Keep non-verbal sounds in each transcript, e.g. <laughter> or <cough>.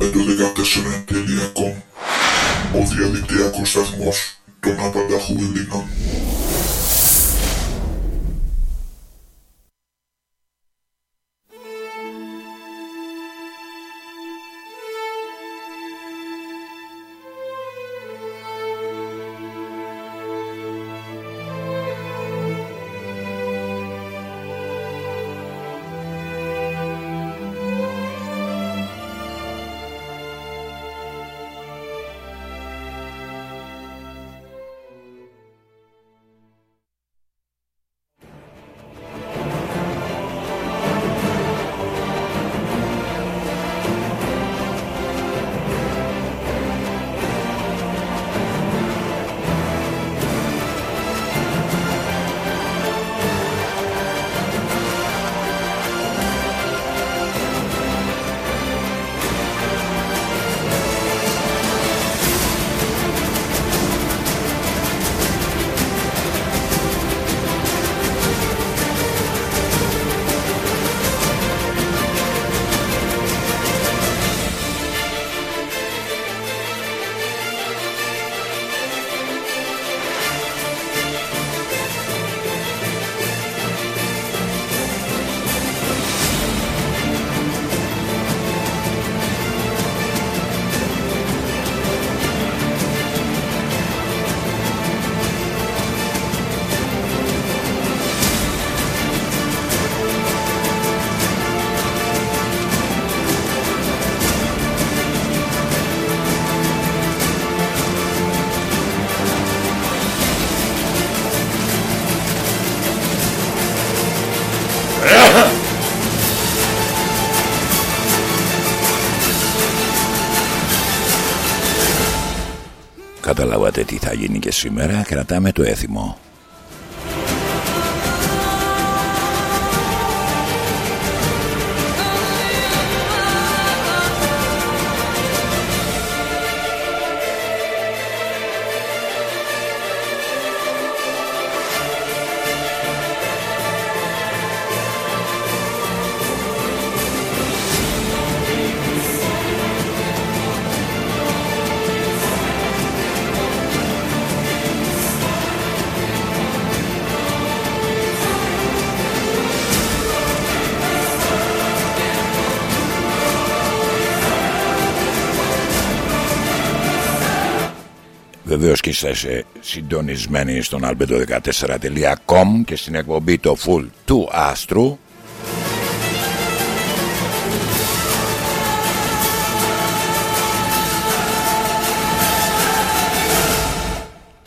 10514.com Ο διαδικτυακός σταθμός των απανταχού Ελλήνων. Καταλάβατε τι θα γίνει και σήμερα. Κρατάμε το έθιμο Βεβαίως και είστε συντονισμένοι στον albedo14.com και στην εκπομπή το full του Άστρου.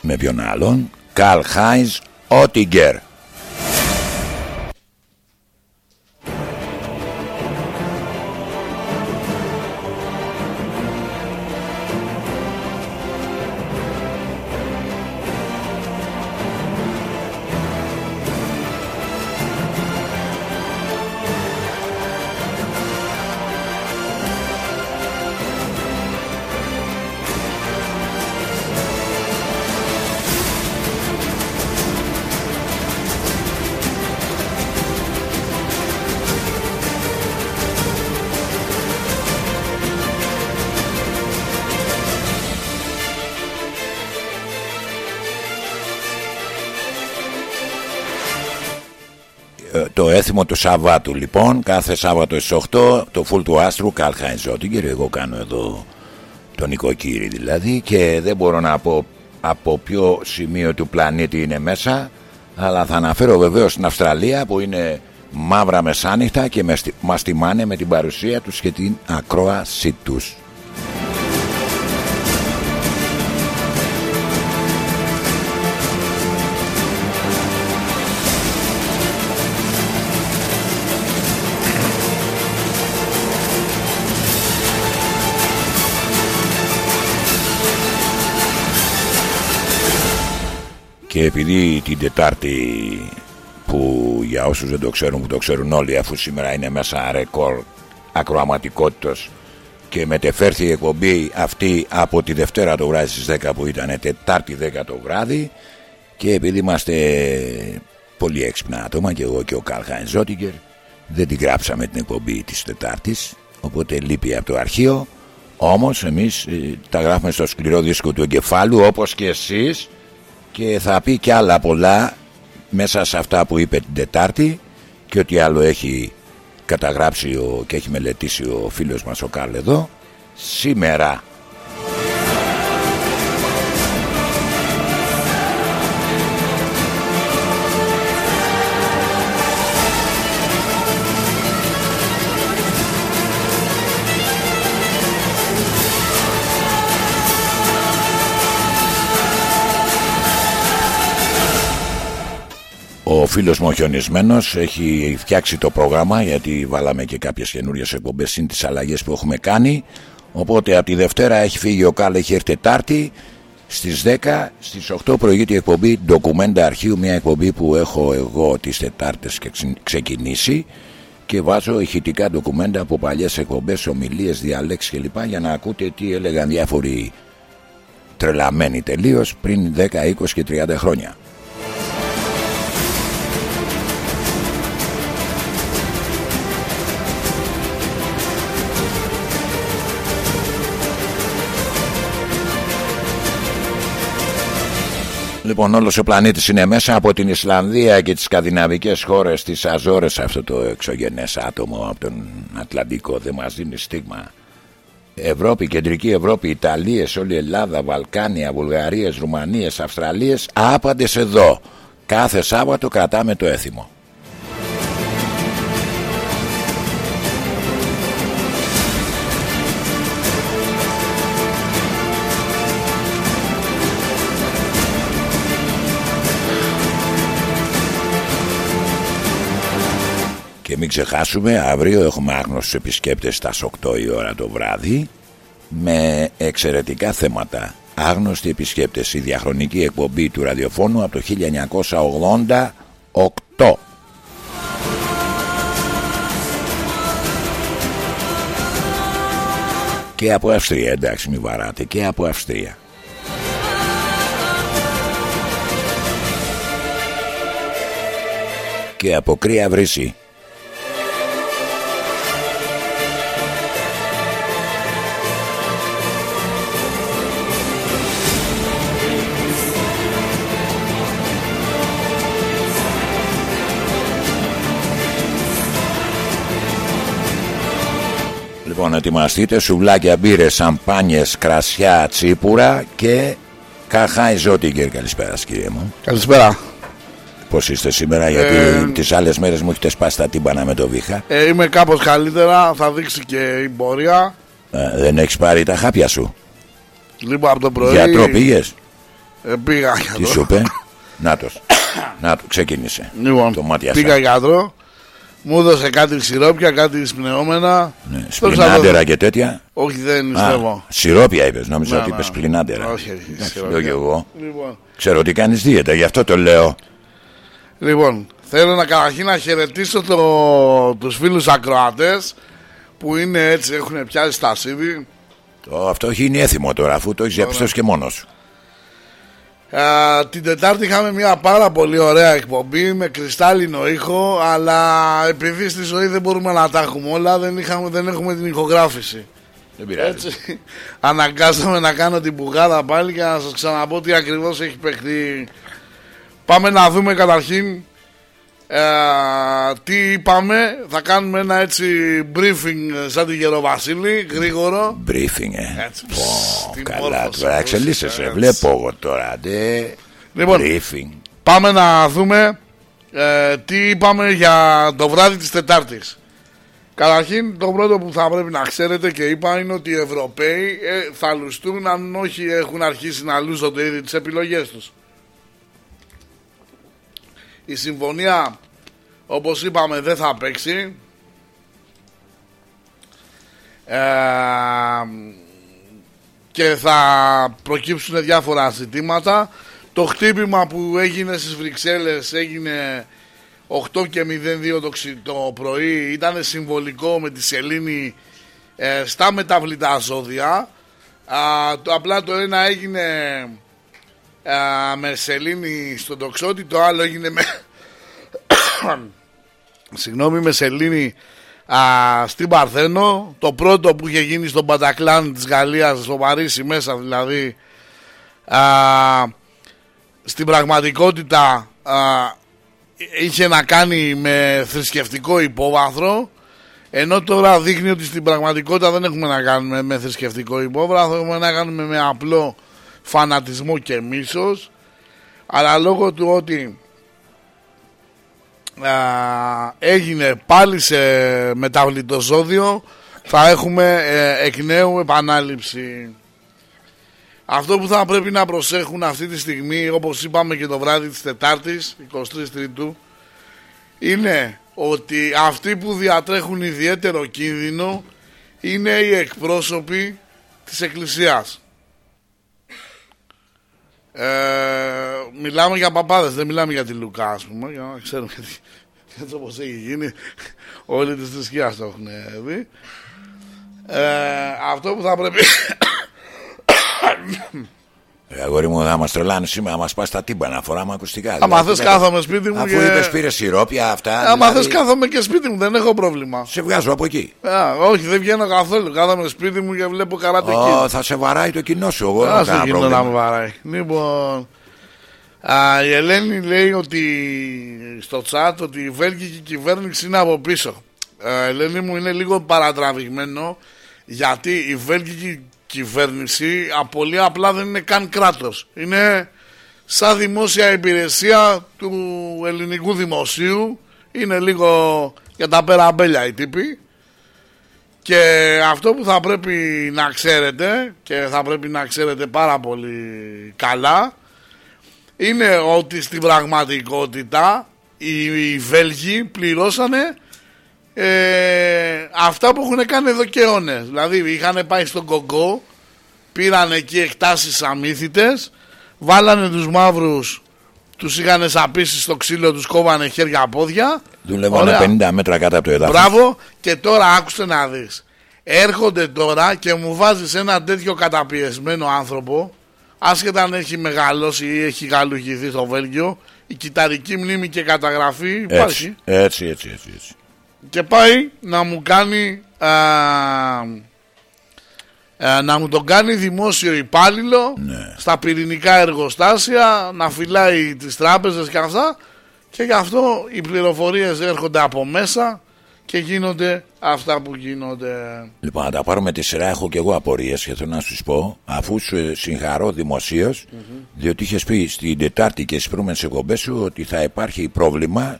Με ποιον άλλον; Καλ Χάιζ Ότιγκερ το έθιμο του Σαββάτου λοιπόν κάθε Σάββατο στις 8 το φουλ του άστρου Καλχάιν Ζώτιγκερ εγώ κάνω εδώ τον οικοκύρη δηλαδή και δεν μπορώ να πω από ποιο σημείο του πλανήτη είναι μέσα αλλά θα αναφέρω βεβαίως στην Αυστραλία που είναι μαύρα μεσάνυχτα και μας τιμάνε με την παρουσία τους και την ακρόασή τους και επειδή την Τετάρτη που για όσους δεν το ξέρουν που το ξέρουν όλοι αφού σήμερα είναι μέσα ρεκόρ ακροαματικότητος και μετεφέρθη η εκπομπή αυτή από τη Δευτέρα το βράδυ στις 10 που ήταν Τετάρτη 10 το βράδυ και επειδή είμαστε πολύ έξυπνα άτομα και εγώ και ο Καλχάιν Ζότιγκερ δεν την γράψαμε την εκπομπή της Τετάρτης οπότε λείπει από το αρχείο. Όμως εμείς ε, τα γράφουμε στο σκληρό δίσκο του εγκεφάλου όπως και εσείς και θα πει και άλλα πολλά μέσα σε αυτά που είπε την Τετάρτη και ό,τι άλλο έχει καταγράψει ο, και έχει μελετήσει ο φίλος μας ο Κάλ εδώ σήμερα. Ο φίλος μου ο Χιονισμένος έχει φτιάξει το πρόγραμμα γιατί βάλαμε και κάποιες καινούριες εκπομπές συν τις αλλαγές που έχουμε κάνει. Οπότε από τη Δευτέρα έχει φύγει ο Κάλ έχει έρθει Τετάρτη. Στις 10 στις 8 προηγείται η εκπομπή ντοκουμέντα αρχείου μια εκπομπή που έχω εγώ τις Τετάρτες και ξεκινήσει. Και βάζω ηχητικά ντοκουμέντα από παλιές εκπομπές, ομιλίες, διαλέξεις κλπ για να ακούτε τι έλεγαν διάφοροι τρελαμένοι τελείως πριν 10, 20 και 30 χρόνια. Λοιπόν, όλος ο πλανήτης είναι μέσα από την Ισλανδία και τις σκανδιναβικές χώρες τη Αζόρες. Αυτό το εξωγενές άτομο από τον Ατλαντικό δεν μας δίνει στίγμα. Ευρώπη, Κεντρική Ευρώπη, Ιταλίες, όλη η Ελλάδα, Βαλκάνια, Βουλγαρίες, Ρουμανίες, Αυστραλίες, άπαντες εδώ. Κάθε Σάββατο κρατάμε το έθιμο. Και μην ξεχάσουμε, αύριο έχουμε άγνωστους επισκέπτες στα 8 η ώρα το βράδυ με εξαιρετικά θέματα. Άγνωστοι επισκέπτες, η διαχρονική εκπομπή του ραδιοφώνου από το 1988. Και από Αυστρία, εντάξει μην βαράτε, και από Αυστρία. Και από Κρύα Βρύση. Λοιπόν, ετοιμαστείτε σουβλάκια, μπύρες, σαμπάνιες, κρασιά, τσίπουρα και καχάι ζώτιγκερ. Καλησπέρα, κύριε μου. Καλησπέρα. Πώς είστε σήμερα, γιατί ε... τις άλλες μέρες μου έχετε σπάσει τα τύμπανα με το βήχα. Ε, είμαι κάπως καλύτερα, θα δείξει και η πορεία. Ε, δεν έχεις πάρει τα χάπια σου; Λοιπόν, από το πρωί. Γιατρό πήγες; Ε, πήγα γιατρό. Τι σου είπε; <coughs> Νάτο. Να το ξεκίνησε. Λοιπόν, το μάτι πήγα γιατρό. Μου έδωσε κάτι σιρόπια, κάτι σπνεώμενα. Ναι, σπλινάντερα και τέτοια. Όχι, δεν πιστεύω. Σιρόπια είπες, νόμιζα Ναι, ότι ναι. είπε σπλινάντερα. Όχι, όχι, Εντάξει, σιρόπια. λέω και εγώ. Λοιπόν, Ξέρω ότι κάνεις δίαιτα, γι' αυτό το λέω. λοιπόν, θέλω να καταρχήν να χαιρετήσω το, τους φίλους ακροατές που είναι έτσι, έχουν πιάσει τα σίδη. Το, αυτό έχει γίνει έθιμο τώρα, αφού το έχεις διαπιστώσει και μόνος σου. Ε, την Τετάρτη είχαμε μια πάρα πολύ ωραία εκπομπή με κρυστάλλινο ήχο αλλά επειδή στη ζωή δεν μπορούμε να τα έχουμε όλα δεν, είχαμε, δεν έχουμε την ηχογράφηση. Δεν πειράζει. Έτσι, αναγκάσαμε να κάνω την πουγάδα πάλι και να σας ξαναπώ τι ακριβώς έχει παιχτεί. Πάμε να δούμε καταρχήν ε, τι είπαμε. Θα κάνουμε ένα έτσι briefing σαν τη Γεροβασίλη, γρήγορο. Briefing, ε. Έτσι, Πω, τι καλά, μόρφωσες, τώρα πώς εξελίσσεσαι. έτσι. Βλέπω εγώ τώρα. Ντε. Λοιπόν, Briefing. Πάμε να δούμε ε, τι είπαμε για το βράδυ της Τετάρτης. Καταρχήν το πρώτο που θα πρέπει να ξέρετε και είπα είναι ότι οι Ευρωπαίοι ε, θα λουστούν αν όχι έχουν αρχίσει να λούζονται ήδη τις επιλογές τους. Η συμφωνία όπως είπαμε δεν θα παίξει. Ε, και θα προκύψουν διάφορα ζητήματα. Το χτύπημα που έγινε στις Βρυξέλλες έγινε 8 και 02 το, ξι- το πρωί ήταν συμβολικό με τη σελήνη ε, στα μεταβλητά ζώδια. Α, το, απλά το ένα έγινε α, με σελήνη στον τοξότη, το άλλο έγινε με... <coughs> Συγγνώμη, με σελήνη α, στην Παρθένο. Το πρώτο που είχε γίνει στον Πατακλάν της Γαλλίας, στο Παρίσι μέσα δηλαδή. Α, στην πραγματικότητα α, είχε να κάνει με θρησκευτικό υπόβαθρο ενώ τώρα δείχνει ότι στην πραγματικότητα δεν έχουμε να κάνουμε με θρησκευτικό υπόβαθρο έχουμε να κάνουμε με απλό φανατισμό και μίσος αλλά λόγω του ότι α, έγινε πάλι σε μεταβλητό ζώδιο θα έχουμε ε, εκ νέου επανάληψη. Αυτό που θα πρέπει να προσέχουν αυτή τη στιγμή όπως είπαμε και το βράδυ της Τετάρτης 23 Τρίτου είναι ότι αυτοί που διατρέχουν ιδιαίτερο κίνδυνο είναι οι εκπρόσωποι της Εκκλησίας. Ε, μιλάμε για παπάδες, δεν μιλάμε για τη Λουκά, ας πούμε, για να ξέρουμε γιατί, έτσι όπως έχει γίνει, όλοι τις θρησκείας το έχουν δει. Ε, αυτό που θα πρέπει... Ε, αγόρι μου, θα μα τρελάνε σήμερα, να μα πα τα τύμπανα, φοράμε ακουστικά. Άμα Δηλαδή, θες κάθομαι σπίτι μου Αφού και... είπες πήρες σιρόπια αυτά. Άμα δηλαδή, θες κάθομαι και σπίτι μου, δεν έχω πρόβλημα. Σε βγάζω από εκεί. Α, όχι, δεν βγαίνω καθόλου. Κάθομαι σπίτι μου και βλέπω καράτε Ω, εκεί. θα σε βαράει το κοινό σου. Εγώ δεν Άσε έχω εκείνο κανένα να με πρόβλημα. βαράει. Λοιπόν, α, η Ελένη λέει ότι στο chat ότι η βέλγικη κυβέρνηση είναι από πίσω. Ε, Ελένη μου είναι λίγο παρατραβηγμένο γιατί η βέλγικη κυβέρνηση α, πολύ απλά δεν είναι καν κράτος. Είναι σαν δημόσια υπηρεσία του ελληνικού δημοσίου. Είναι λίγο για τα πέρα αμπέλια οι τύποι. Και αυτό που θα πρέπει να ξέρετε και θα πρέπει να ξέρετε πάρα πολύ καλά είναι ότι στην πραγματικότητα οι, οι Βέλγοι πληρώσανε ε, αυτά που έχουν κάνει εδώ και αιώνες. Δηλαδή είχαν πάει στον Κογκό, πήραν εκεί εκτάσεις αμύθιτες, βάλανε τους μαύρους, τους είχαν σαπίσει στο ξύλο, τους κόβανε χέρια πόδια. Δουλεύανε Ωραία. 50 μέτρα κάτω από το εδάφος. Μπράβο και τώρα άκουσε να δεις Έρχονται τώρα και μου βάζεις ένα τέτοιο καταπιεσμένο άνθρωπο Άσχετα αν έχει μεγαλώσει ή έχει γαλουχηθεί στο Βέλγιο Η κυταρική μνήμη και καταγραφή υπάρχει Έτσι, έτσι, έτσι, έτσι, έτσι. Και πάει να μου κάνει α, α, Να μου τον κάνει δημόσιο υπάλληλο Ναι. Στα πυρηνικά εργοστάσια Να φυλάει τις τράπεζες και αυτά Και γι' αυτό οι πληροφορίες έρχονται από μέσα Και γίνονται αυτά που γίνονται Λοιπόν, να τα πάρουμε τη σειρά. Έχω και εγώ απορίες και θέλω να σου πω, αφού σου ε, συγχαρώ δημοσίως, διότι είχες πει στην Τετάρτη και στις προηγούμενες εκπομπές σου ότι θα υπάρχει πρόβλημα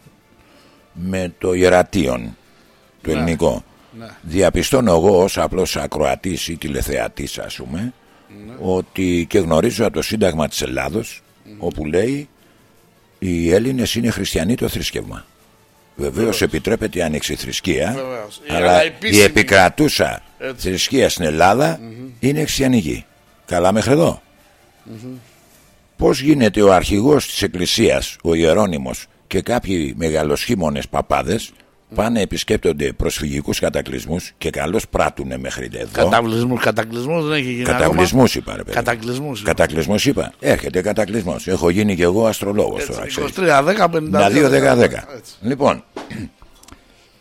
με το ιερατείον, το ελληνικό. Ναι. Διαπιστώνω εγώ ως απλός ακροατής ή τηλεθεατής ας πούμε ότι και γνωρίζω από το Σύνταγμα της Ελλάδος όπου λέει οι Έλληνες είναι χριστιανοί το θρησκεύμα. Βεβαίως επιτρέπεται η ανεξιθρησκεία, Βεβαίως. Η- αλλά αλλά η επίσημη- επικρατούσα Έτσι. θρησκεία στην ελλαδα είναι χριστιανική. Καλά μέχρι εδώ. Πώς γίνεται ο αρχηγός της Εκκλησίας, ο Ιερώνυμος και κάποιοι μεγαλοσχήμονες παπάδες πάνε επισκέπτονται προσφυγικούς κατακλυσμούς και καλώς πράττουνε μέχρι εδώ. Καταβλισμούς, κατακλυσμούς δεν έχει γίνει Κατακλυσμούς είπα ρε παιδί. Κατακλυσμούς είπα. Κατακλυσμούς είπα. Έρχεται κατακλυσμός. Έχω γίνει και εγώ αστρολόγος τώρα. Έτσι, ξέρεις. 23, 10, 52, 2, 10, 10. Έτσι. Λοιπόν,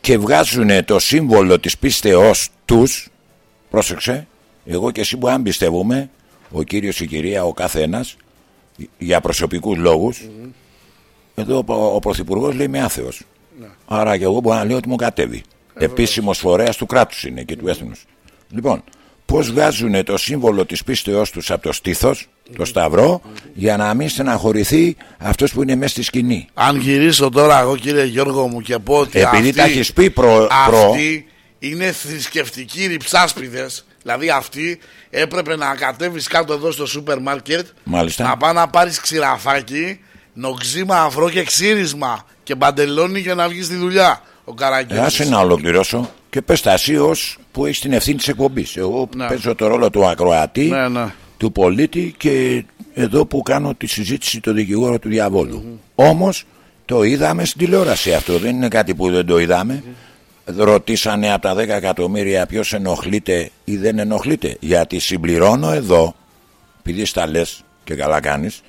και βγάζουν το σύμβολο της πίστεώς τους, πρόσεξε, εγώ και εσύ που αν πιστεύουμε, ο κύριος, η κυρία, ο καθένας, για προσωπικούς λόγους, εδώ ο, ο Πρωθυπουργός λέει είμαι άθεος. Ναι. Άρα και εγώ μπορώ να λέω ότι μου κατέβει. Επίσημος φορέας του κράτους είναι και του έθνους. Λοιπόν, πώς βγάζουν το σύμβολο της πίστεώς τους από το στήθος, το σταυρό, για να μην στεναχωρηθεί αυτός που είναι μέσα στη σκηνή; Αν γυρίσω τώρα εγώ κύριε Γιώργο μου και πω ότι Επειδή αυτοί, τα έχεις πει προ- προ- αυτοί είναι θρησκευτικοί ρυψάσπιδες Δηλαδή αυτοί έπρεπε να κατέβεις κάτω εδώ στο σούπερ μάρκετ Μάλιστα. Να πάει να πάρεις ξηραφάκι Νοξίμα, αφρό και ξύρισμα Και μπαντελόνι για να βγεις στη δουλειά Ο Ε, Καραγκιόζης άσε να ολοκληρώσω και πες τα εσύ ως που έχεις την ευθύνη της εκπομπής. Εγώ Ναι. παίζω το ρόλο του ακροατή, Ναι, ναι. του πολίτη και εδώ που κάνω τη συζήτηση το δικηγόρο του διαβόλου. Όμως το είδαμε στην τηλεόραση αυτό, δεν είναι κάτι που δεν το είδαμε. Ρωτήσανε από τα 10 εκατομμύρια ποιος ενοχλείται ή δεν ενοχλείται. Γιατί συμπληρώνω εδώ, επειδή στα λες και καλά κάνεις,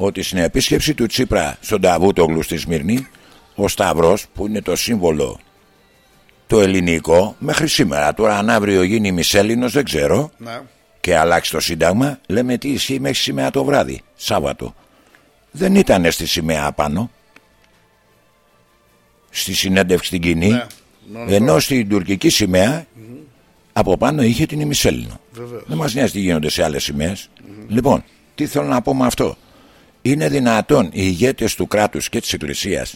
ότι στην επίσκεψη του Τσίπρα στον Ταβούτογλου στη Σμύρνη, ο Σταυρός που είναι το σύμβολο το ελληνικό μέχρι σήμερα. Τώρα αν αύριο γίνει μισέλινος δεν ξέρω Ναι. και αλλάξει το σύνταγμα, λέμε τι ισχύει μέχρι σήμερα το βράδυ, Σάββατο. Δεν ήταν στη σημαία πάνω, στη συνέντευξη στην κοινή, Ναι. Ναι, ενώ στην τουρκική σημαία από πάνω είχε την ημισέλινο. Βεβαίως. Δεν μας νοιάζει τι γίνονται σε άλλες σημαίες. Λοιπόν, τι θέλω να πω με αυτό. Είναι δυνατόν οι ηγέτες του κράτους και της Εκκλησίας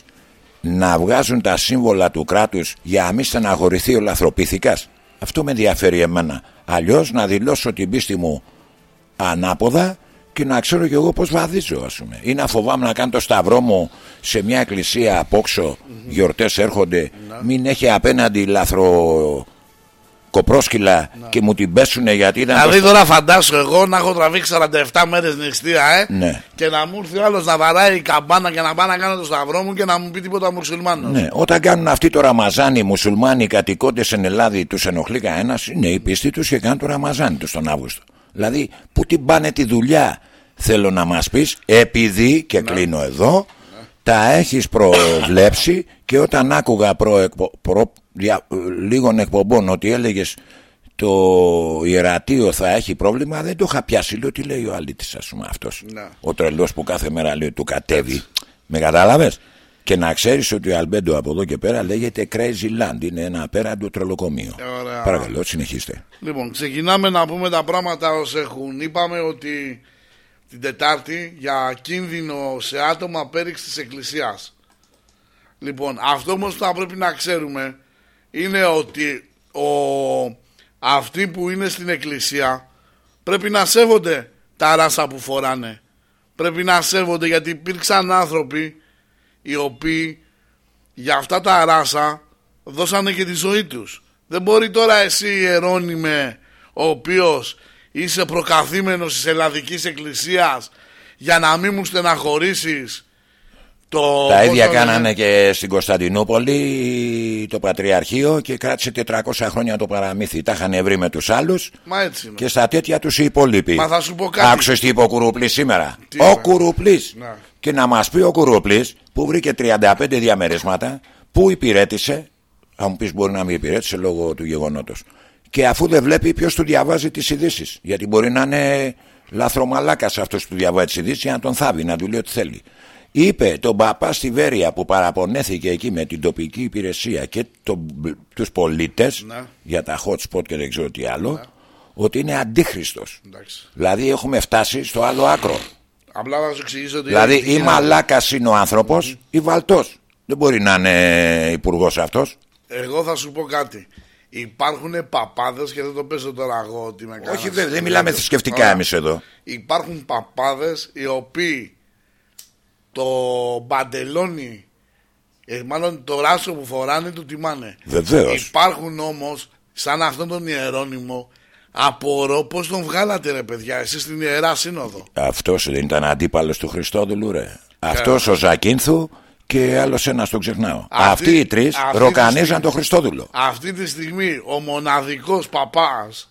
να βγάζουν τα σύμβολα του κράτους για να μην στεναχωρηθεί ο λαθροπήθηκας. Αυτό με ενδιαφέρει εμένα. Αλλιώς να δηλώσω την πίστη μου ανάποδα και να ξέρω κι εγώ πώς βαδίζω ας πούμε. Ή να φοβάμαι να κάνω το σταυρό μου σε μια εκκλησία απόξω γιορτές έρχονται μην έχει απέναντι λαθρο κοπρόσκυλα και μου την πέσουνε γιατί ήταν το Δηλαδή τώρα φαντάσου εγώ να έχω τραβήξει 47 μέρες νηστεία, ε, Ναι. και να μου έρθει ο άλλος να βαράει η καμπάνα και να πάω να κάνω το σταυρό μου και να μου πει τίποτα μουσουλμάνος. Ναι, όταν κάνουν αυτοί το Ραμαζάνι, οι μουσουλμάνοι κατοικώντε στην Ελλάδα, τους ενοχλεί κανένας, είναι η πίστη τους και κάνουν το Ραμαζάνι τους τον Αύγουστο. Δηλαδή, πού την πάνε τη δουλειά, θέλω να μας πεις, επειδή, και κλείνω εδώ, τα έχεις προβλέψει και όταν άκουγα προ, προ, δια, λίγων εκπομπών ότι έλεγες το ιερατείο θα έχει πρόβλημα, δεν το είχα πιάσει. Λέω τι λέει ο αλήτης, ας πούμε, αυτός; Ναι. Ο τρελός που κάθε μέρα λέει του κατέβει. Με κατάλαβες; Και να ξέρεις ότι ο Αλμπέντο από εδώ και πέρα λέγεται Crazy Land. Είναι ένα απέραντο τρελοκομείο. Ωραία. Παρακαλώ, συνεχίστε. Λοιπόν, ξεκινάμε να πούμε τα πράγματα ως έχουν. Είπαμε ότι την Τετάρτη για κίνδυνο σε άτομα πέριξης της Εκκλησίας. Λοιπόν, αυτό όμως που θα πρέπει να ξέρουμε είναι ότι ο, αυτοί που είναι στην Εκκλησία πρέπει να σέβονται τα ράσα που φοράνε. Πρέπει να σέβονται γιατί υπήρξαν άνθρωποι οι οποίοι για αυτά τα ράσα δώσανε και τη ζωή τους. Δεν μπορεί τώρα εσύ Ιερώνυμε ο οποίος είσαι προκαθήμενος της Ελλαδικής Εκκλησίας για να μην μου στεναχωρήσεις το... Τα πώς ίδια το λένε. κάνανε και στην Κωνσταντινούπολη το Πατριαρχείο και κράτησε 400 χρόνια το παραμύθι. Τα είχαν βρει με τους άλλους Μα έτσι είναι. και στα τέτοια τους οι υπόλοιποι. Μα θα σου πω κάτι. Άκουσες τι είπε ο Κουρούπλης σήμερα; Τι ο είπε; Κουρούπλης. Ναι. Και να μας πει ο Κουρούπλης που βρήκε 35 διαμερίσματα που υπηρέτησε. Αν μου πεις μπορεί να μην υπηρέτησε λόγω του γεγονότος. Και αφού δεν βλέπει ποιος του διαβάζει τις ειδήσεις. Γιατί μπορεί να είναι λαθρομαλάκας αυτός που διαβάζει τις ειδήσεις για να τον θάβει, να του λέει ό,τι θέλει. Είπε τον παπά στη Βέρεια που παραπονέθηκε εκεί με την τοπική υπηρεσία και το, τους πολίτες Ναι. για τα hot spot και δεν ξέρω τι άλλο ότι είναι αντίχριστος. Εντάξει. Δηλαδή έχουμε φτάσει στο άλλο άκρο. Απλά θα σου εξηγήσω ότι... Δηλαδή τι ή γίνεται. μαλάκας είναι ο άνθρωπος ή βαλτός. Δεν μπορεί να είναι υπουργός αυτός. Εγώ θα σου πω κάτι. Υπάρχουν παπάδες και δεν το παίζω τώρα εγώ ότι με Όχι, βέβαια, δεν μιλάμε θρησκευτικά εμείς εδώ. Υπάρχουν παπάδες οι οποίοι το μπαντελόνι, ε, μάλλον το ράσο που φοράνε του τιμάνε. Βεβαίως. Υπάρχουν όμως, σαν αυτόν τον ιερόνυμο, απορώ πώς τον βγάλατε ρε παιδιά, εσείς στην Ιερά Σύνοδο. Αυτός δεν ήταν αντίπαλος του Χριστόδουλου, ρε. Αυτός ο Ζακίνθου και άλλος ένας τον ξεχνάω. Αυτή- Αυτοί οι τρεις αυτή τη ροκανίζαν στιγμή- τον Χριστόδουλο. Αυτή τη στιγμή ο μοναδικός παπάς,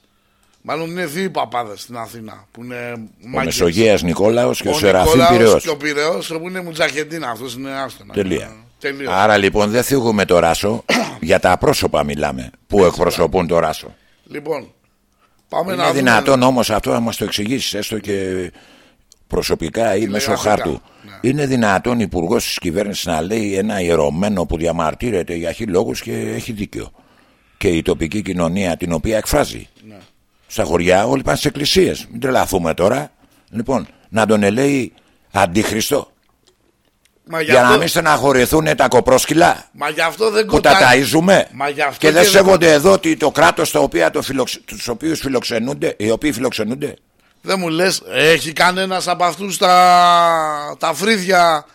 μάλλον είναι δύο παπάδες στην Αθήνα, που είναι Ο μάγκες. Μεσογείας Νικόλαος και ο, Ο Σεραφείμ Νικόλαος Πυραιός. και ο Πυραιός που είναι Μουτζαχεντίνα, αυτός είναι άστονα. Τελεία. Τελείω. Άρα λοιπόν δεν θίγουμε το ράσο. <coughs> για τα πρόσωπα μιλάμε που εκπροσωπούν το ράσο. Λοιπόν, πάμε να Είναι δούμε- δυνατόν όμως αυτό να μας το εξηγήσεις, έστω και προσωπικά ή μέσω Τηλεγραφικά. χάρτου. Ναι. Είναι δυνατόν υπουργός της κυβέρνησης να λέει ένα ιερωμένο που διαμαρτύρεται για χι λόγους και έχει δίκιο. Και η τοπική κοινωνία την οποία εκφράζει. Ναι. Στα χωριά όλοι πάνε στις εκκλησίες. Μην τρελαθούμε τώρα. Λοιπόν, να τον ελέει αντίχριστο. Μα γι' Για αυτό- να μην στεναχωρηθούν τα κοπρόσκυλα Μα γι' αυτό δεν που τα κοτάει. ταΐζουμε Μα γι' αυτό και δεν και δεν- σέβονται εδώ ότι το κράτος τα οποία το φιλοξ... τους οποίους φιλοξενούνται οι οποίοι φιλοξενούνται Δεν μου λες, έχει κανένας από αυτούς τα, τα φρύδια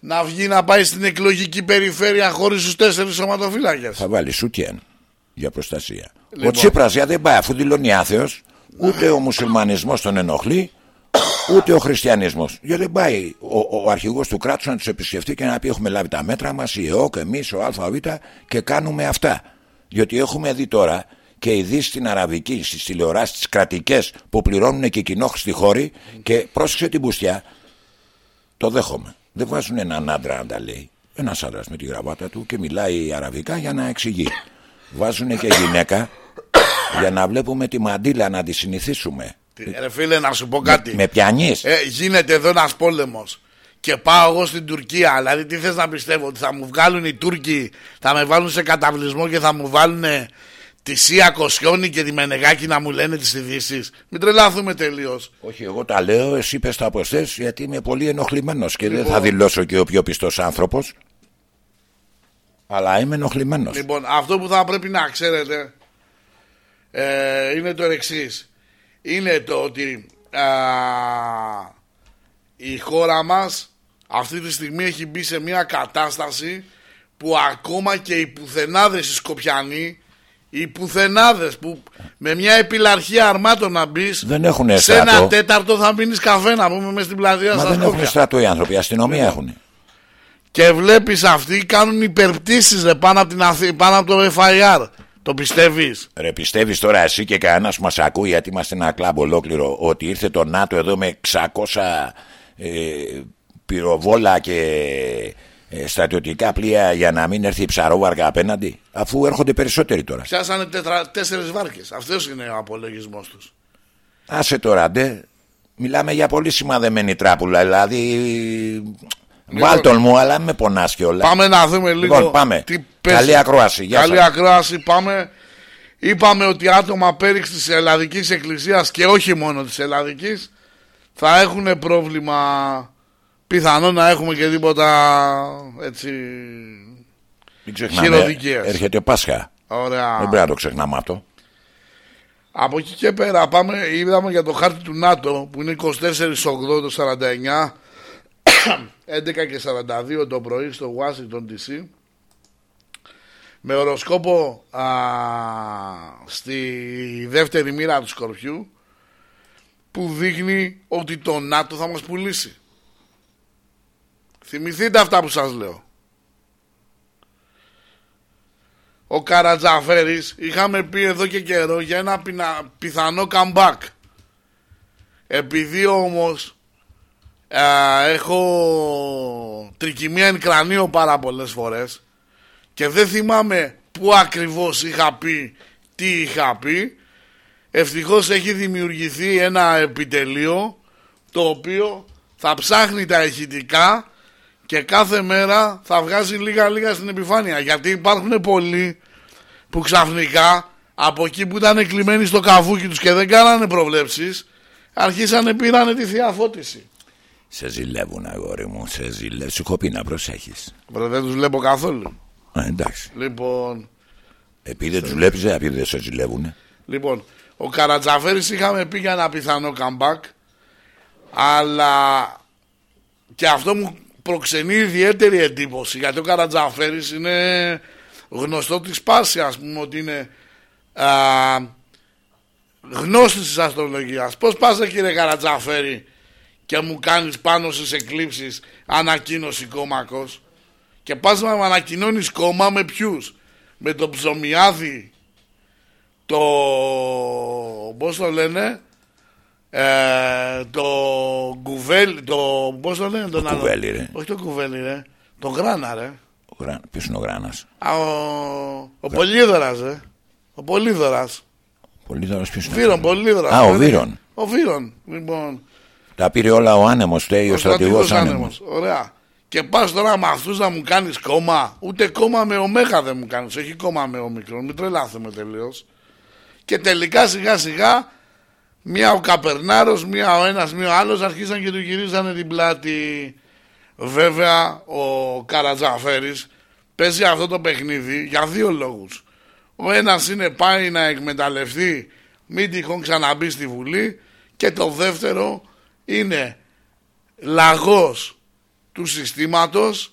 να βγει να πάει στην εκλογική περιφέρεια χωρίς τους τέσσερις σωματοφύλακες; θα βάλει σούτιεν για προστασία. Ο Λοιπόν. Τσίπρας για δεν πάει αφού δηλώνει άθεος ούτε ο μουσουλμανισμός τον ενοχλεί ούτε ο χριστιανισμός γιατί δεν πάει ο, ο αρχηγός του κράτους να τους επισκεφτεί και να πει έχουμε λάβει τα μέτρα μας η ΕΟΚ, εμείς, ο ΑΒ και κάνουμε αυτά διότι έχουμε δει τώρα και ειδήσει στην Αραβική, στις τηλεοράσεις τις κρατικές που πληρώνουν και κοινόχρηστοι χώροι και πρόσεξε την πουστιά Το δέχομαι. Δεν βάζουν έναν άντρα να τα λέει. Ένας άντρας με τη γραβάτα του και μιλάει αραβικά για να εξηγεί. Βάζουν και γυναίκα για να βλέπουμε τη μαντήλα να τη συνηθίσουμε. Ρε φίλε, να σου πω κάτι. Με πιανείς; Ε, γίνεται εδώ ένας πόλεμος. Και πάω εγώ στην Τουρκία. Δηλαδή, τι θες να πιστεύω, ότι θα μου βγάλουν οι Τούρκοι, θα με βάλουν σε καταβλισμό και θα μου βάλουν τη Σία Κοσιόνη και τη Μενεγάκη να μου λένε τις ειδήσεις. Μην τρελάθουμε τελείως. Όχι, εγώ τα λέω, εσύ πες τα από γιατί είμαι πολύ ενοχλημένος και δεν θα δηλώσω και ο πιο πιστός άνθρωπος. Αλλά είμαι ενοχλημένος. Λοιπόν, αυτό που θα πρέπει να ξέρετε ε, είναι το εξής. Είναι το ότι α, η χώρα μας αυτή τη στιγμή έχει μπει σε μια κατάσταση που ακόμα και οι πουθενάδες οι Σκοπιανοί οι πουθενάδες που με μια επιλαρχία αρμάτων να μπεις δεν έχουν σε ένα τέταρτο θα μείνεις καφέ να πούμε μέσα στην πλατεία Μα δεν έχουν στρατό οι άνθρωποι, αστυνομία έχουν. Και βλέπεις αυτοί κάνουν υπερπτήσεις πάνω, από την πάνω από το FIR. Το πιστεύεις; Ρε, πιστεύεις τώρα εσύ και κανένας μας ακούει, γιατί είμαστε ένα κλαμπ ολόκληρο, ότι ήρθε το ΝΑΤΟ εδώ με 600 ε, πυροβόλα και ε, στρατιωτικά πλοία για να μην έρθει η ψαρόβαρκα απέναντι, αφού έρχονται περισσότεροι τώρα. Πιάσανε τέσσερις βάρκες. Αυτός είναι ο απολογισμός τους. Άσε τώρα, ντε. Μιλάμε για πολύ σημαδεμένη τράπουλα. Δηλαδή. Λοιπόν, Βάλτον μου, αλλά με πονάς κιόλας. Πάμε να δούμε λίγο. Λοιπόν, πάμε. Τι Καλή ακρόαση. Γεια Καλή ακρόαση. Πάμε. Είπαμε ότι άτομα πέριξ της Ελλαδικής Εκκλησίας και όχι μόνο της Ελλαδικής θα έχουν πρόβλημα πιθανό να έχουμε και τίποτα έτσι χειροδικίας. Έρχεται ο Πάσχα. Ωραία. Δεν πρέπει να το ξεχνάμε αυτό. Από εκεί και πέρα πάμε, είδαμε για το χάρτη του ΝΑΤΟ που είναι 24 8 το 49 11 και 42 το πρωί στο Washington DC με οροσκόπο α, στη δεύτερη μοίρα του Σκορπιού που δείχνει ότι το ΝΑΤΟ θα μας πουλήσει. Θυμηθείτε αυτά που σας λέω. Ο Καρατζαφέρης είχαμε πει εδώ και καιρό για ένα πιθανό comeback. Επειδή όμως έχω τρικυμία εν κρανίο πάρα πολλές φορές και δεν θυμάμαι πού ακριβώς είχα πει τι είχα πει ευτυχώς έχει δημιουργηθεί ένα επιτελείο το οποίο θα ψάχνει τα ηχητικά και κάθε μέρα θα βγάζει λίγα λίγα στην επιφάνεια γιατί υπάρχουν πολλοί που ξαφνικά από εκεί που ήταν κλειμένοι στο καβούκι τους και δεν κάνανε προβλέψεις αρχίσανε πήρανε τη θεία φώτιση. Σε ζηλεύουν αγόρι μου, σε ζηλεύουν. Σου έχω πει να προσέχεις. δεν τους βλέπω καθόλου. Α, εντάξει. Λοιπόν... Επειδή δεν τους βλέπεις, επειδή δεν σε ζηλεύουν. Λοιπόν, ο Καρατζαφέρης είχαμε πει για ένα πιθανό comeback αλλά και αυτό μου προξενεί ιδιαίτερη εντύπωση γιατί ο Καρατζαφέρης είναι γνωστό της πάσης ας πούμε ότι είναι α, γνώστης της αστρολογίας πως πας κύριε Καρατζαφέρη; Και μου κάνεις πάνω στις εκλήψεις ανακοίνωση κόμμακος και πας να ανακοινώνεις κόμμα με ποιους; Με το ψωμιάδι το πώς το λένε ε, το κουβέλι, το πώς το λένε τον άλλο. Κουβέλι ρε. Όχι το κουβέλι ρε. Το γράνα ρε. Ο γρά... Ποιος είναι ο γράνας; Α, ο, ο Πολύδωρας ρε. Ο Πολύδωρας. Ο Πολύδωρας ποιος είναι. Βύρον, Πολύδωρας; Α, ο Βύρον. Ο Βύρον, λοιπόν. Τα πήρε όλα ο άνεμος, τέει ο, ο στρατηγός άνεμος. Ωραία. Και πας τώρα με αυτούς να μου κάνεις κόμμα. Ούτε κόμμα με ωμέγα δεν μου κάνεις. Όχι κόμμα με ομικρόν. Μην τρελάθουμε τελείως. Και τελικά σιγά σιγά Μία ο Καπερνάρος, μία ο ένας, μία ο άλλος αρχίσαν και του γυρίζανε την πλάτη. Βέβαια ο Καρατζαφέρης παίζει αυτό το παιχνίδι για δύο λόγους. Ο ένας είναι πάει να εκμεταλλευτεί μην τυχόν ξαναμπεί στη Βουλή και το δεύτερο είναι λαγός του συστήματος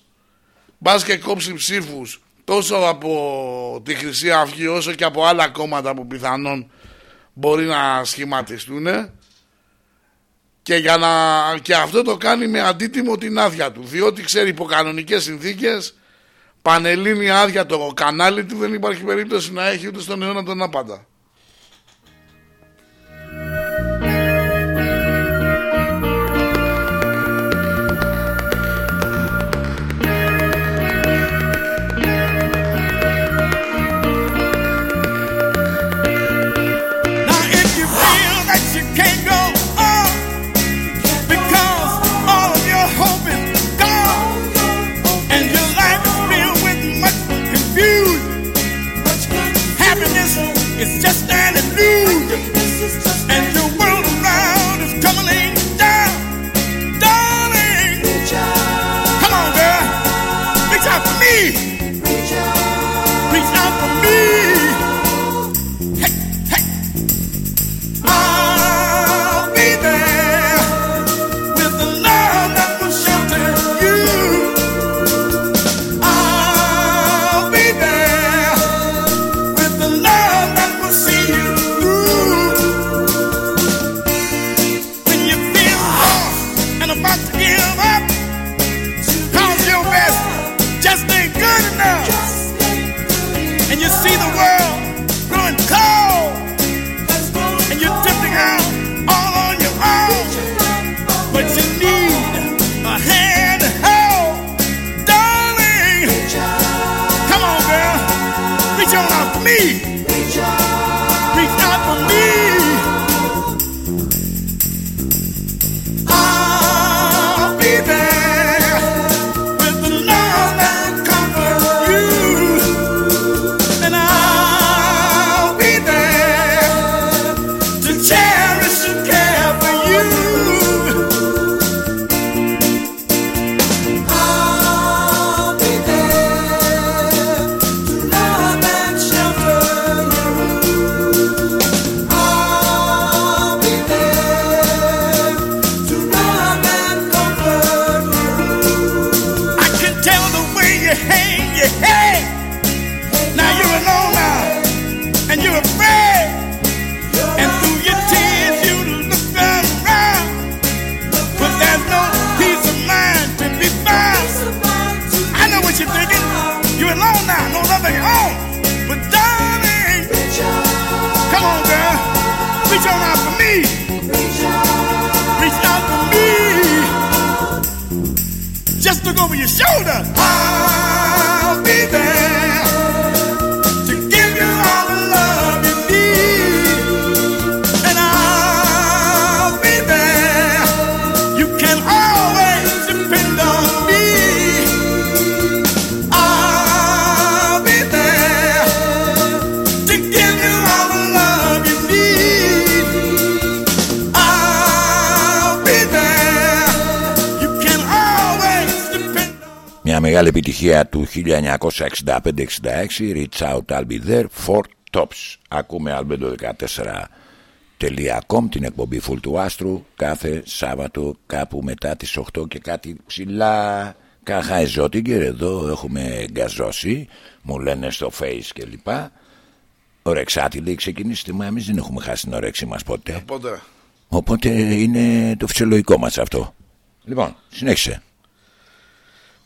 μπας και κόψει ψήφους τόσο από τη Χρυσή Αυγή όσο και από άλλα κόμματα που πιθανόν μπορεί να σχηματιστούν και, για να, και αυτό το κάνει με αντίτιμο την άδεια του διότι ξέρει υπό κανονικές συνθήκες πανελλήνει άδεια το κανάλι του δεν υπάρχει περίπτωση να έχει ούτε στον αιώνα τον άπαντα. It's just an illusion, 1965-66 Reach out I'll be there Four Tops Ακούμε albedo14.com την εκπομπή Full του Άστρου κάθε Σάββατο κάπου μετά τις 8 και κάτι ψηλά Καχαϊζότιγκερ εδώ έχουμε γκαζώσει μου λένε στο face και λοιπά Ορεξάτη λέει ξεκινήστε μα εμείς δεν έχουμε χάσει την ορέξη μας ποτέ Οπότε, Οπότε είναι το φυσιολογικό μας αυτό Λοιπόν συνέχισε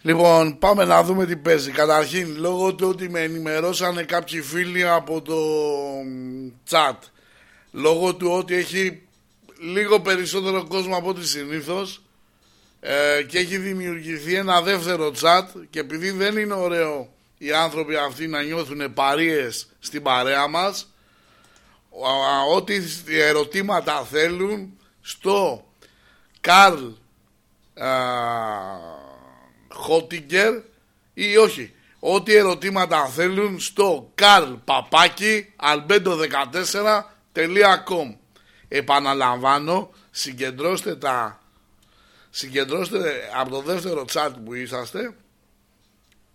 Λοιπόν, πάμε να δούμε τι παίζει. Καταρχήν, λόγω του ότι με ενημερώσανε κάποιοι φίλοι από το μ, chat, λόγω του ότι έχει λίγο περισσότερο κόσμο από ό,τι συνήθως ε, και έχει δημιουργηθεί ένα δεύτερο chat και επειδή δεν είναι ωραίο οι άνθρωποι αυτοί να νιώθουν παρείες στην παρέα μας, α, α, ό,τι ερωτήματα θέλουν στο Καρλ Χότιγκερ ή όχι. Ό,τι ερωτήματα θέλουν στο Καρλ Παπάκι albedo14.com Επαναλαμβάνω, συγκεντρώστε τα συγκεντρώστε από το δεύτερο chat που είσαστε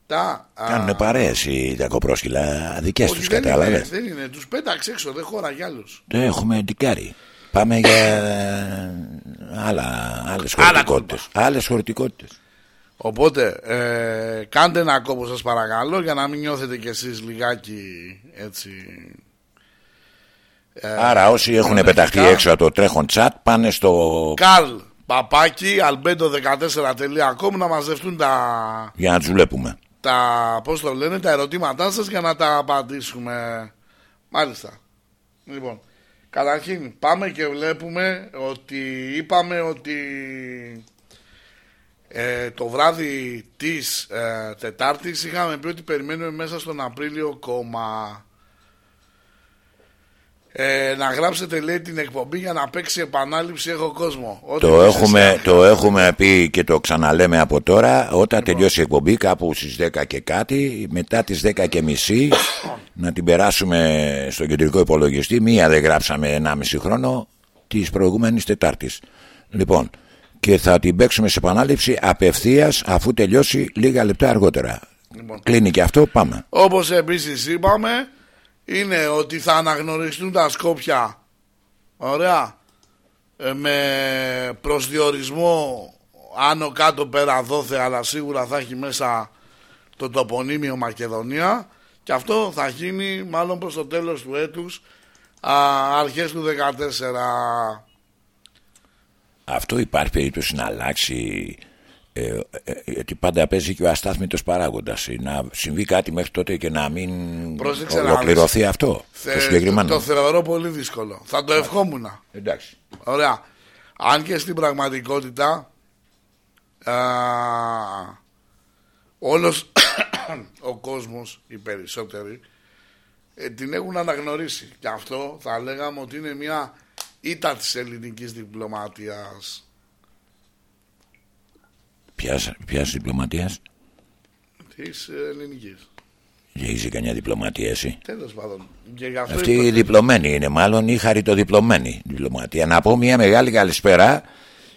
τα α, Κάνουν παρέες οι διακοπρόσκυλα δικές όχι, τους δεν είναι, κατάλαβες δεν είναι, τους πέταξε έξω, δεν χώρα για άλλους Δεν έχουμε ντικάρι. Πάμε για ε, άλλα, άλλες Άλλα χωρητικότητες. Άλλες χωρητικότητες. Οπότε ε, κάντε ένα κόπο σας παρακαλώ για να μην νιώθετε κι εσείς λιγάκι έτσι ε, Άρα όσοι έχουν μοναχικά. πεταχτεί έξω από το τρέχον τσάτ πάνε στο... Καρλ Παπάκι albedo14.com να μαζευτούν τα, για να τους βλέπουμε. τα πώς το λένε τα ερωτήματά σας για να τα απαντήσουμε μάλιστα λοιπόν καταρχήν πάμε και βλέπουμε ότι είπαμε ότι ε, το βράδυ της ε, Τετάρτης είχαμε πει ότι περιμένουμε μέσα στον Απρίλιο κόμμα. Ε, να γράψετε λέει την εκπομπή για να παίξει επανάληψη έχω κόσμο. Ό,τι Το πεις έχουμε, εσύ, το έχουμε πει και το ξαναλέμε από τώρα. Όταν τελειώσει η εκπομπή κάπου στις 10 και κάτι Μετά τις 10 και μισή Να την περάσουμε στο κεντρικό υπολογιστή. Μία δεν γράψαμε 1,5 χρόνο Της προηγούμενης Τετάρτης. Λοιπόν και θα την παίξουμε σε επανάληψη απευθείας αφού τελειώσει λίγα λεπτά αργότερα. Λοιπόν. Κλείνει και αυτό, πάμε. Όπως επίσης είπαμε είναι ότι θα αναγνωριστούν τα Σκόπια ωραία ε, με προσδιορισμό άνω κάτω πέρα δόθε αλλά σίγουρα θα έχει μέσα το τοπονίμιο Μακεδονία και αυτό θα γίνει μάλλον προς το τέλος του έτους α, αρχές του 14 Αυτό υπάρχει περίπτωση να αλλάξει ε, ε, ε, γιατί πάντα παίζει και ο αστάθμητος παράγοντας να συμβεί κάτι μέχρι τότε και να μην Πρόσεξε να ολοκληρωθεί δεις. αυτό Θε- το συγκεκριμένο το θεωρώ πολύ δύσκολο θα το ευχόμουν εντάξει Ωραία. Αν και στην πραγματικότητα α, όλος <coughs> ο κόσμος, οι περισσότεροι, ε, την έχουν αναγνωρίσει. Και αυτό θα λέγαμε ότι είναι μια ήττα της ελληνικής διπλωματίας. ποιας, ποιας διπλωματίας; Της ελληνικής. έχει καμιά διπλωματία εσύ Τέλος πάντων. Και γι' αυτό Αυτή είπα- η διπλωμένη είναι μάλλον ή χαριτοδιπλωμένη διπλωματία. Να πω μια μεγάλη καλησπέρα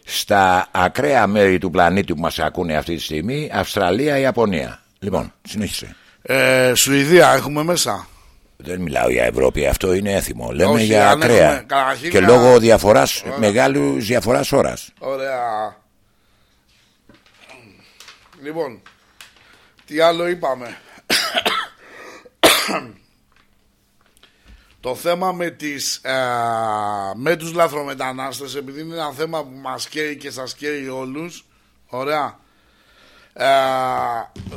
στα ακραία μέρη του πλανήτη που μας ακούνε αυτή τη στιγμή, Αυστραλία, Ιαπωνία. Λοιπόν, συνέχισε. ε, Σουηδία έχουμε μέσα. Δεν μιλάω για Ευρώπη, αυτό είναι έθιμο. Λέμε Όχι, για αν ακραία. έχουμε καταρχήν Και μια- λόγω διαφοράς, μεγάλου διαφοράς ώρας. Ωραία. Λοιπόν, τι άλλο είπαμε; <coughs> Το θέμα με, τις, ε, με τους λαθρομετανάστες επειδή είναι ένα θέμα που μας καίει και σας καίει όλους ωραία ε,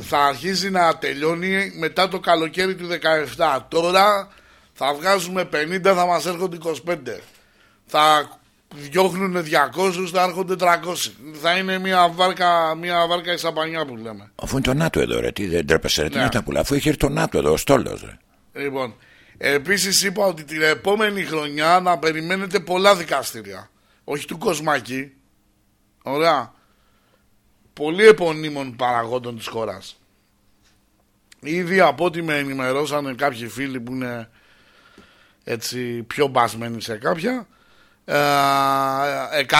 θα αρχίσει να τελειώνει μετά το καλοκαίρι του 17 τώρα θα βγάζουμε 50 θα μας έρχονται 25 θα διώχνουν 200 θα έρχονται 300 θα είναι μια βάρκα, μια βάρκα ισαπανιά που λέμε Αφού είναι το ΝΑΤΟ εδώ, ρε, τι δεν τρέπεσαι, ρε, τι Ναι. είναι αυτά που λέω. Αφού έχει έρθει το ΝΑΤΟ εδώ, ο στόλος, ρε. Λοιπόν, επίσης είπα ότι την επόμενη χρονιά να περιμένετε πολλά δικαστήρια. Όχι του Κοσμάκη. Ωραία. Πολύ επωνύμων παραγόντων της χώρας. Ήδη από ό,τι με ενημερώσανε κάποιοι φίλοι που είναι έτσι πιο μπασμένοι σε κάποια ε,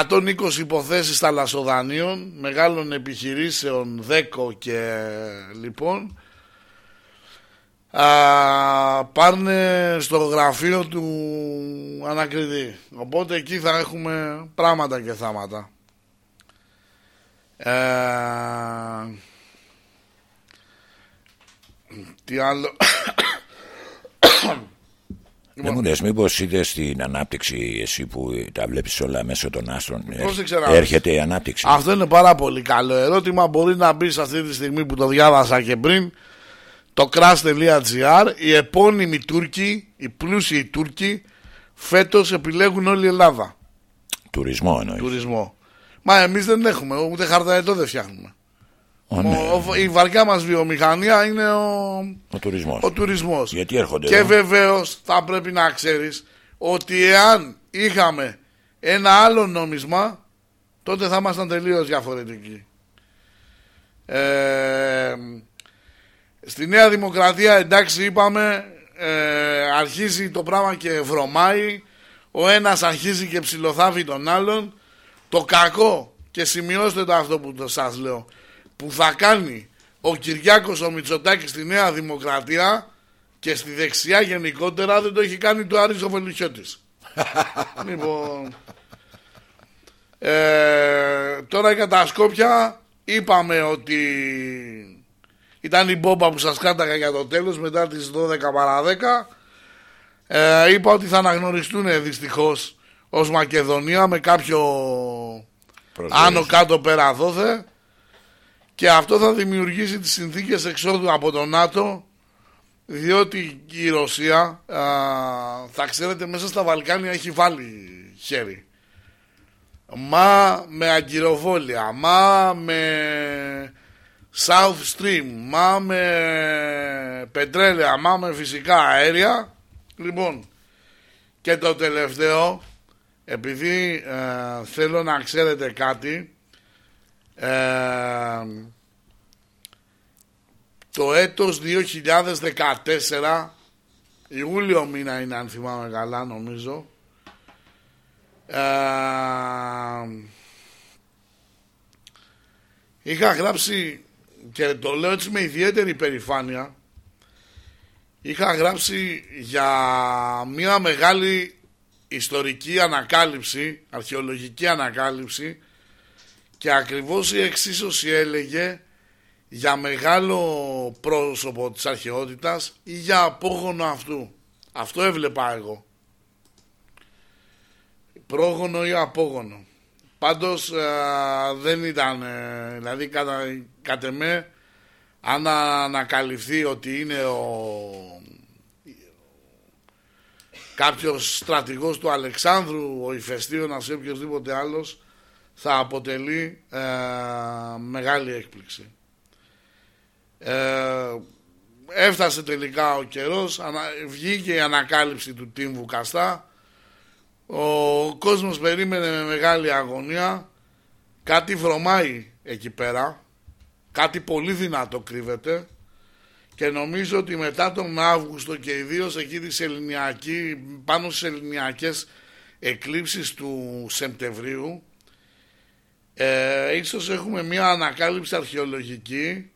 120 υποθέσεις θαλασσοδανείων μεγάλων επιχειρήσεων δέκο και λοιπόν α, πάνε στο γραφείο του ανακριτή. Οπότε εκεί θα έχουμε πράγματα και θάματα. Ε, τι άλλο. Δεν μου λες μήπως είδες την ανάπτυξη εσύ που τα βλέπεις όλα μέσω των άστρων. Ε, Πρόσεξε να δεις. Έρχεται η ανάπτυξη; Αυτό είναι πάρα πολύ καλό ερώτημα. Μπορεί να μπει αυτή τη στιγμή που το διάβασα και πριν το crash.gr. Οι επώνυμοι Τούρκοι, οι πλούσιοι Τούρκοι, φέτος επιλέγουν όλη η Ελλάδα. Τουρισμό εννοείς. Τουρισμό. Μα εμείς δεν έχουμε, ούτε χαρταετό δεν φτιάχνουμε. Ο, ναι, Ο- ο- η βαριά μας βιομηχανία είναι ο, ο τουρισμός. ο τουρισμός. Γιατί έρχονται Και εδώ; βεβαίως θα πρέπει να ξέρεις ότι εάν είχαμε ένα άλλο νόμισμα τότε θα ήμασταν τελείως διαφορετικοί. Ε, στη Νέα Δημοκρατία εντάξει είπαμε ε, αρχίζει το πράγμα και βρωμάει ο ένας αρχίζει και ψιλοθάβει τον άλλον το κακό και σημειώστε το αυτό που το σας λέω που θα κάνει ο Κυριάκος ο Μητσοτάκης στη Νέα Δημοκρατία και στη δεξιά γενικότερα δεν το έχει κάνει το Άρης ο Βελουχιώτης. <laughs> λοιπόν, ε, τώρα για τα Σκόπια είπαμε ότι ήταν η μπόμπα που σας κάταγα για το τέλος μετά τις 12 παρά 10 ε, είπα ότι θα αναγνωριστούν δυστυχώς ως Μακεδονία με κάποιο Προσδοκίες. άνω κάτω πέρα δόθε. Και αυτό θα δημιουργήσει τις συνθήκες εξόδου από το ΝΑΤΟ διότι η Ρωσία α, θα ξέρετε μέσα στα Βαλκάνια έχει βάλει χέρι. Μα με αγκυροβόλια μα με South Stream μα με πετρέλαια μα με φυσικά αέρια. Λοιπόν Και το τελευταίο, επειδή ε, θέλω να ξέρετε κάτι, ε, το έτος 2014, Ιούλιο μήνα είναι αν θυμάμαι καλά νομίζω, ε, είχα γράψει και το λέω έτσι με ιδιαίτερη περηφάνεια είχα γράψει για μια μεγάλη ιστορική ανακάλυψη, αρχαιολογική ανακάλυψη και ακριβώς η εξίσωση έλεγε για μεγάλο πρόσωπο της αρχαιότητας ή για απόγονο αυτού. Αυτό έβλεπα εγώ. Πρόγονο ή απόγονο. Πάντως δεν ήταν, ε, δηλαδή κατά, κατ' εμέ, αν ανακαλυφθεί ότι είναι ο κάποιος στρατηγός του Αλεξάνδρου, ο Ηφαιστίωνας ή οποιοδήποτε άλλος, θα αποτελεί ε, μεγάλη έκπληξη. Ε, έφτασε τελικά ο καιρός, βγήκε η ανακάλυψη του τίμβου Καστά, ο κόσμος περίμενε με μεγάλη αγωνία, κάτι βρωμάει εκεί πέρα, κάτι πολύ δυνατό κρύβεται και νομίζω ότι μετά τον Αύγουστο και ιδίως εκεί της ελληνιακή, πάνω στις ελληνιακές εκλήψεις του Σεπτεμβρίου ε, ίσως έχουμε μια ανακάλυψη αρχαιολογική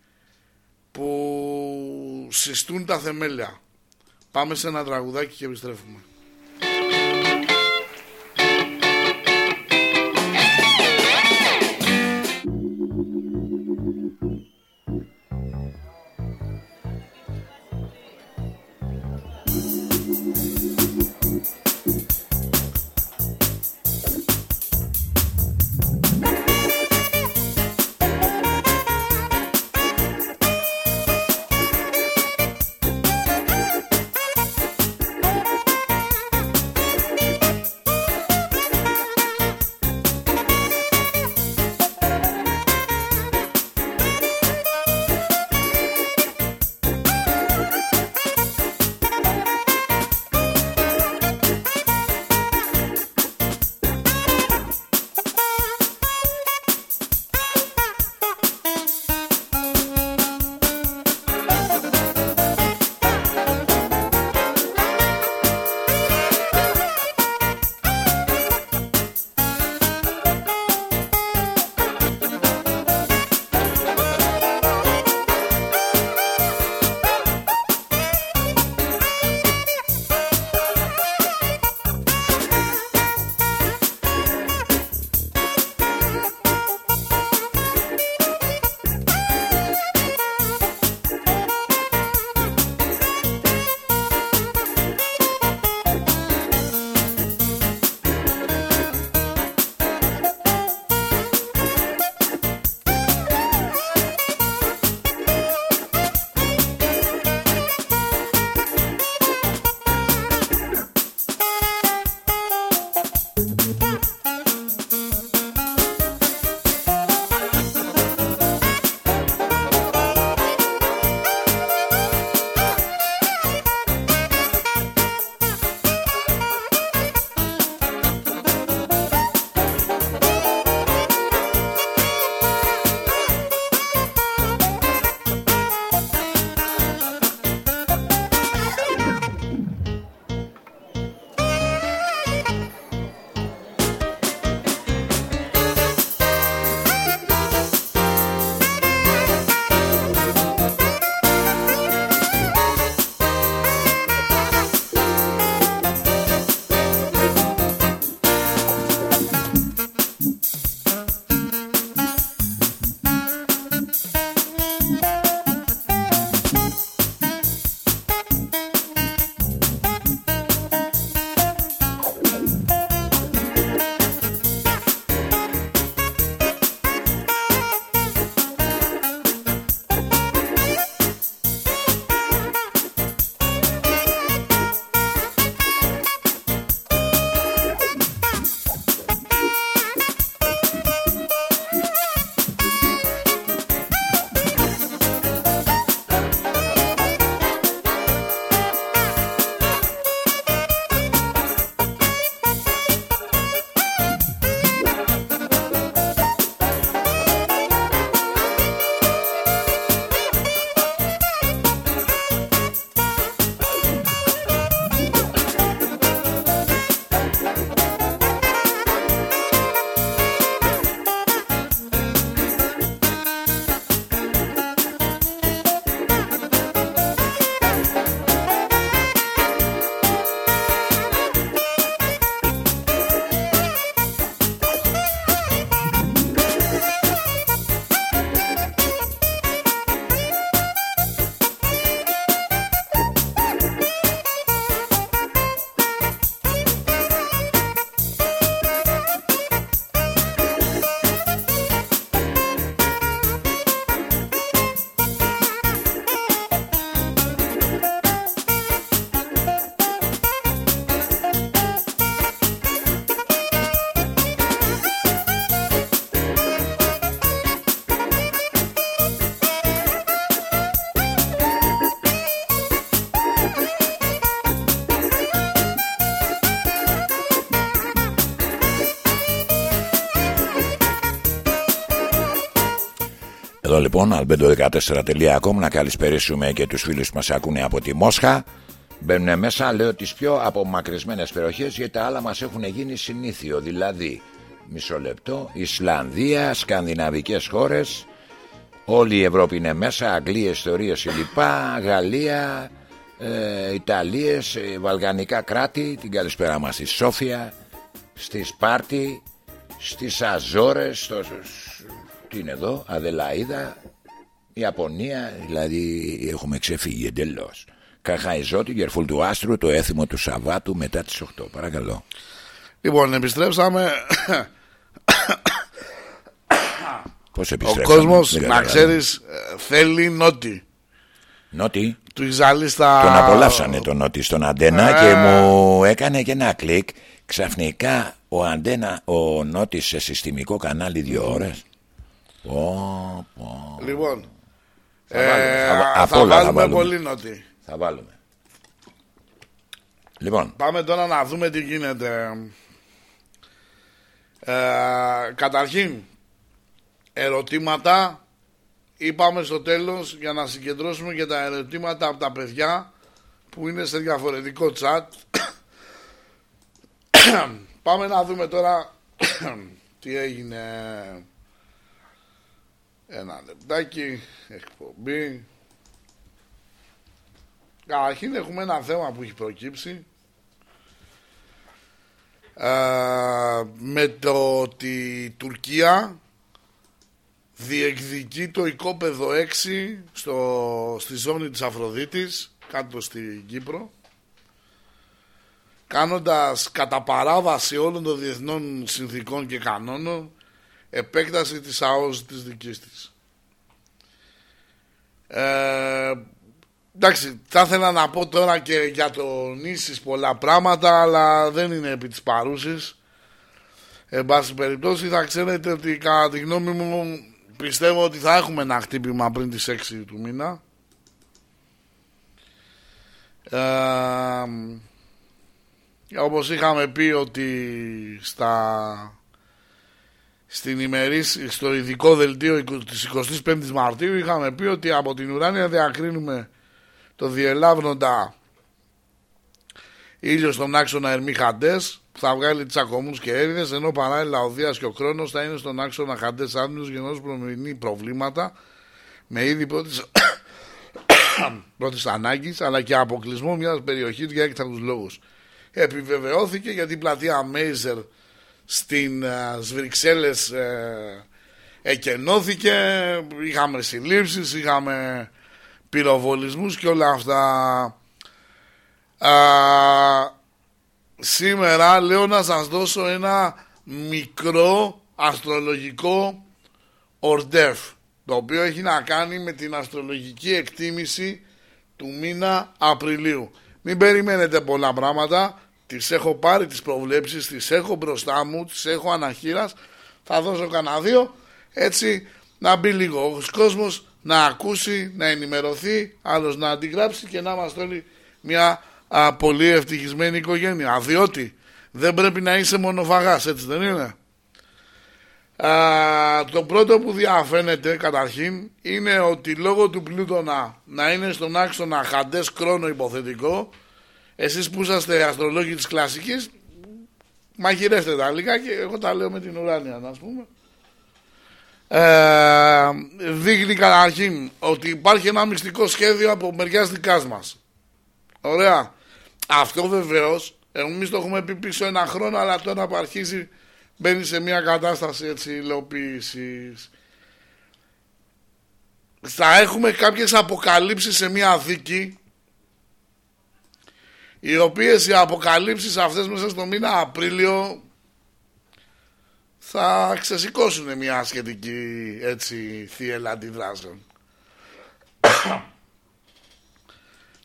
που συστούν τα θεμέλια. Πάμε σε ένα τραγουδάκι και επιστρέφουμε. Λοιπόν, albedo14.com να καλησπερίσουμε και τους φίλους που μας ακούνε από τη Μόσχα. Μπαίνουν μέσα, λέω τις πιο απομακρυσμένες περιοχές γιατί τα άλλα μας έχουν γίνει συνήθιο. Δηλαδή, μισό λεπτό, Ισλανδία, σκανδιναβικές χώρες, όλη η Ευρώπη είναι μέσα, Αγγλία, ιστορίες κλπ, Γαλλία, ε, Ιταλίες, ε, Βαλγανικά κράτη, την καλησπέρα μας στη Σόφια, στη Σπάρτη, στις Αζόρες, στο, τι είναι εδώ, Αδελαίδα, Ιαπωνία, δηλαδή έχουμε ξεφύγει εντελώς. Καχαϊζότη, Γερφούλ του Άστρου, το έθιμο του Σαββάτου μετά τις 8. Παρακαλώ. Λοιπόν, επιστρέψαμε. Πώς Ο επιστρέψαμε. κόσμος, δεν να καταλαβαίνω. ξέρεις, ε, θέλει νότι. Νότι, Του Ιζάλη στα... τον απολαύσανε τον Νότι στον Αντένα Ε. και μου έκανε και ένα κλικ. Ξαφνικά ο Αντένα, ο Νότης σε συστημικό κανάλι δύο ώρες. Πω, πω. Λοιπόν, Θα βάλουμε, ε, θα βα- θα, απ' όλα θα βάλουμε βάλουμε. πολύ νότι. Θα βάλουμε. Λοιπόν, Πάμε τώρα να δούμε τι γίνεται. Ε, καταρχήν, ερωτήματα. Είπαμε στο τέλος για να συγκεντρώσουμε και τα ερωτήματα από τα παιδιά που είναι σε διαφορετικό chat. <coughs> Πάμε να δούμε τώρα <coughs> τι έγινε. Ένα λεπτάκι, εκπομπή. Καταρχήν έχουμε ένα θέμα που έχει προκύψει ε, με το ότι η Τουρκία διεκδικεί το οικόπεδο 6 στο, στη ζώνη της Αφροδίτης κάτω στην Κύπρο κάνοντας κατά παράβαση όλων των διεθνών συνθήκων και κανόνων επέκταση της ΑΟΣ της δικής της. Ε, εντάξει, θα ήθελα να πω τώρα και για τον Ίσης πολλά πράγματα, αλλά δεν είναι επί της παρούσης. Εν πάση περιπτώσει θα ξέρετε ότι κατά τη γνώμη μου πιστεύω ότι θα έχουμε ένα χτύπημα πριν τις 6 του μήνα. Ε, όπως είχαμε πει ότι στα στην ημερής, στο ειδικό δελτίο της 25ης Μαρτίου είχαμε πει ότι από την ουράνια διακρίνουμε το διελάβνοντα ήλιο στον άξονα Ερμή Χαντές που θα βγάλει τσακωμούς και έρηδες ενώ παράλληλα ο Δίας και ο Χρόνος θα είναι στον άξονα Χαντές Άντμιους γεννός προμηνεί προβλήματα με είδη πρώτης, <coughs> πρώτης ανάγκης αλλά και αποκλεισμό μιας περιοχής για έκτακτους λόγους. Επιβεβαιώθηκε γιατί η πλατεία Μέιζερ στην ε, Σβρυξέλλες ε, εκενώθηκε, είχαμε συλλήψεις, είχαμε πυροβολισμούς και όλα αυτά. Α, σήμερα λέω να σας δώσω ένα μικρό αστρολογικό ορντεφ το οποίο έχει να κάνει με την αστρολογική εκτίμηση του μήνα Απριλίου. Μην περιμένετε πολλά πράγματα, τις έχω πάρει τις προβλέψεις, τις έχω μπροστά μου, τις έχω αναχείρας, θα δώσω κανένα δύο, έτσι να μπει λίγο ο κόσμος να ακούσει, να ενημερωθεί, άλλος να αντιγράψει και να είμαστε όλοι μια α, πολύ ευτυχισμένη οικογένεια. Διότι δεν πρέπει να είσαι μονοφαγάς, έτσι δεν είναι; Α, το πρώτο που διαφαίνεται καταρχήν είναι ότι λόγω του πλούτονα να είναι στον άξονα χαντές κρόνο υποθετικό εσείς που είσαστε αστρολόγοι της κλασικής μαγειρέστε τα λίγα και εγώ τα λέω με την ουράνια να πούμε. Ε, δείχνει καταρχήν ότι υπάρχει ένα μυστικό σχέδιο από μεριάς δικά μας. Ωραία. Αυτό βεβαίως εμείς το έχουμε πει πίσω ένα χρόνο αλλά τώρα που αρχίζει μπαίνει σε μια κατάσταση έτσι υλοποίησης. Θα έχουμε κάποιες αποκαλύψεις σε μια δίκη οι οποίες οι αποκαλύψεις αυτές μέσα στο μήνα Απρίλιο θα ξεσηκώσουν μια σχετική έτσι θύελα αντιδράσεων.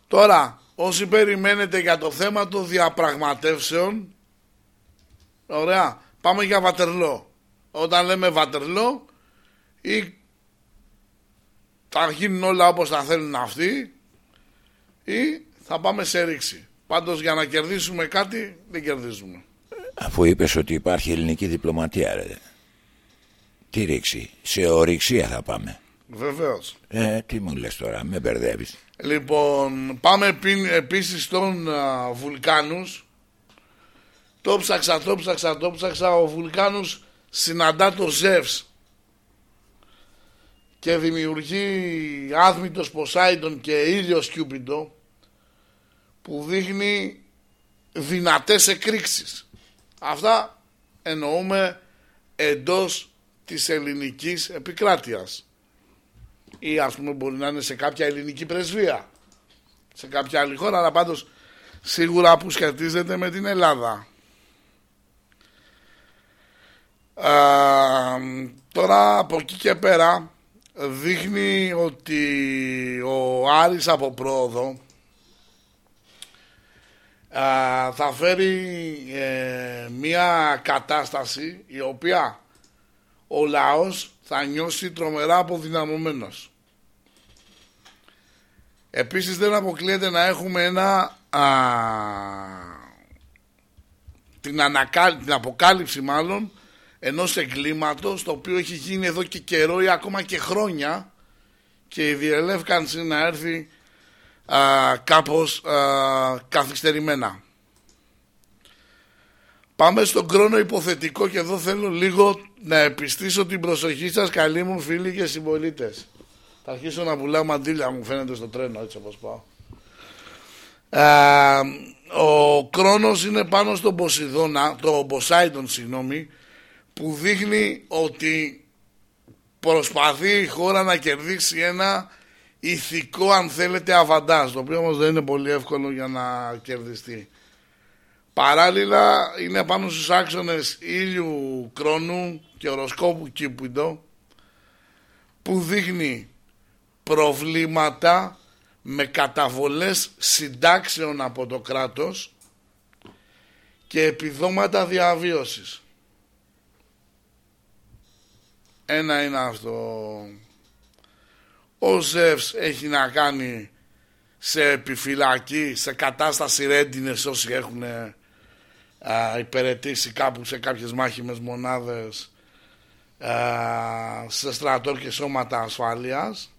Τώρα, όσοι περιμένετε για το θέμα των διαπραγματεύσεων, ωραία, πάμε για Βατερλό. Όταν λέμε Βατερλό, ή θα γίνουν όλα όπως θα θέλουν αυτοί, ή θα πάμε σε ρήξη. Πάντως για να κερδίσουμε κάτι, δεν κερδίζουμε. Αφού είπες ότι υπάρχει ελληνική διπλωματία ρε. Τι ρήξη Σε ορυξία θα πάμε Βεβαίως. Ε, τι μου λες τώρα, με μπερδεύεις. Λοιπόν, πάμε επί- επίσης στον α, Βουλκάνους. Το ψάξα, το ψάξα, το ψάξα. Ο Βουλκάνους συναντά το Ζεύς και δημιουργεί άθμητος Ποσάιντον και ήλιος Κιούπιντο που δείχνει δυνατές εκρήξεις. Αυτά εννοούμε εντός της ελληνικής επικράτειας ή ας πούμε μπορεί να είναι σε κάποια ελληνική πρεσβεία σε κάποια άλλη χώρα αλλά πάντως σίγουρα που σχετίζεται με την Ελλάδα Α, τώρα από εκεί και πέρα δείχνει ότι ο Άρης από πρόοδο α, θα φέρει ε, μια κατάσταση η οποία ο λαός θα νιώσει τρομερά αποδυναμωμένος. Επίσης δεν αποκλείεται να έχουμε ένα α, την, ανακάλυ- την αποκάλυψη μάλλον ενός εγκλήματος το οποίο έχει γίνει εδώ και καιρό ή ακόμα και χρόνια και η διελεύκανση να έρθει α, κάπως α, καθυστερημένα. Πάμε στον χρόνο υποθετικό και εδώ θέλω λίγο να επιστήσω την προσοχή σας καλοί μου φίλοι και συμπολίτες. Θα αρχίσω να πουλάω μαντήλια μου φαίνεται στο τρένο έτσι όπως πάω. Α, ο Κρόνος είναι πάνω στον Ποσειδώνα, το Ποσάιντον συγγνώμη, που δείχνει ότι προσπαθεί η χώρα να κερδίσει ένα ηθικό αν θέλετε αβαντάζ, το οποίο όμως δεν είναι πολύ εύκολο για να κερδιστεί. Παράλληλα είναι πάνω στους άξονες ήλιου κρόνου και οροσκόπου Κύπουντο που δείχνει προβλήματα με καταβολές συντάξεων από το κράτος και επιδόματα διαβίωσης. Ένα είναι αυτό. Ο Ζεύς έχει να κάνει σε επιφυλακή, σε κατάσταση ρέντινες όσοι έχουν α, υπηρετήσει κάπου σε κάποιες μάχημες μονάδες α, σε στρατό και σώματα ασφαλείας.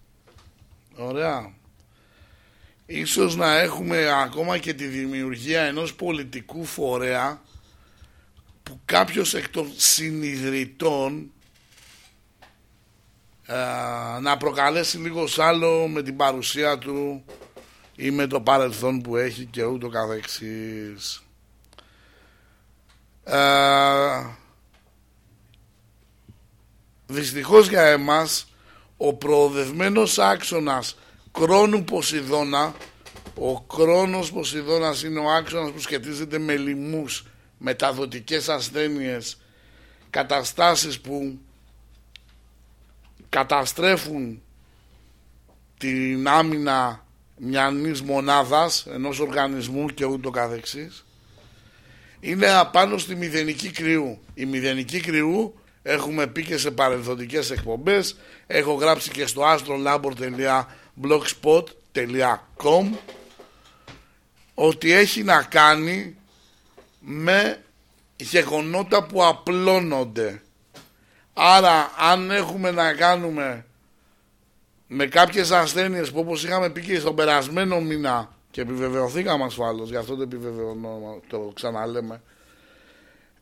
Ωραία. Ίσως να έχουμε ακόμα και τη δημιουργία ενός πολιτικού φορέα που κάποιος εκ των συνειδητών α, να προκαλέσει λίγο σ' άλλο με την παρουσία του ή με το παρελθόν που έχει και ούτω καθεξής. Ε, δυστυχώς για εμάς ο προοδευμένος άξονας κρόνου Ποσειδώνα ο κρόνος Ποσειδώνας είναι ο άξονας που σχετίζεται με λοιμούς μεταδοτικές ασθένειες καταστάσεις που καταστρέφουν την άμυνα μιανής μονάδας ενός οργανισμού και ούτω καθεξής. Είναι απάνω στη μηδενική κρυού. Η μηδενική κρυού έχουμε πει και σε παρελθοντικές εκπομπές έχω γράψει και στο astrolabor.blogspot.com ότι έχει να κάνει με γεγονότα που απλώνονται άρα αν έχουμε να κάνουμε με κάποιες ασθένειες που όπως είχαμε πει και στον περασμένο μήνα και επιβεβαιωθήκαμε ασφάλως, γι' αυτό το επιβεβαιώνω, το ξαναλέμε,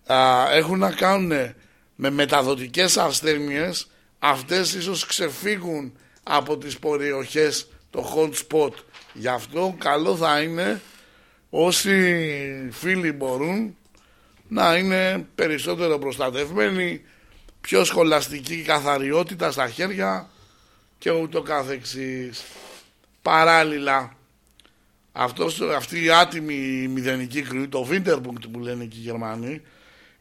α, έχουν να κάνουν με μεταδοτικές ασθένειες, αυτές ίσως ξεφύγουν από τις περιοχές, το hot spot. Γι' αυτό καλό θα είναι όσοι φίλοι μπορούν να είναι περισσότερο προστατευμένοι, πιο σχολαστική καθαριότητα στα χέρια και ούτω καθεξής. Παράλληλα, αυτός, αυτή η άτιμη μηδενική κρυού, το Winterpunkt που λένε και οι Γερμανοί,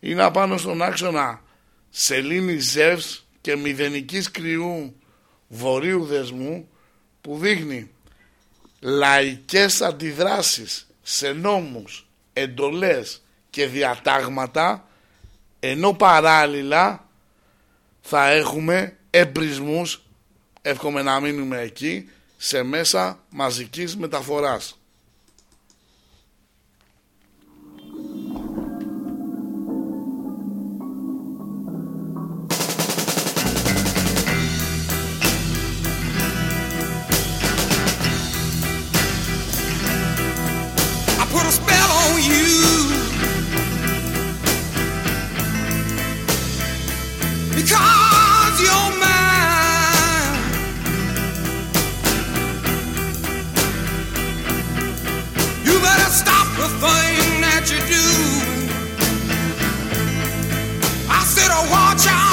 είναι απάνω στον άξονα σελήνη Ζεύς και μηδενικής κρυού βορείου δεσμού που δείχνει λαϊκές αντιδράσεις σε νόμους, εντολές και διατάγματα ενώ παράλληλα θα έχουμε εμπρισμούς εύχομαι να μείνουμε εκεί σε μέσα μαζικής μεταφοράς. watch out.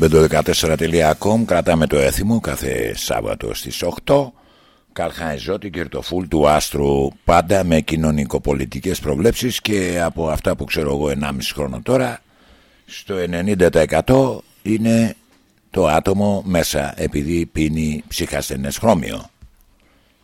albedo14.com, κρατάμε το έθιμο κάθε Σάββατο στις 8. Καλχαϊζότη και το φουλ του άστρου πάντα με κοινωνικοπολιτικές προβλέψεις και από αυτά που ξέρω εγώ 1,5 χρόνο τώρα στο 90% είναι το άτομο μέσα επειδή πίνει ψυχασθενές χρώμιο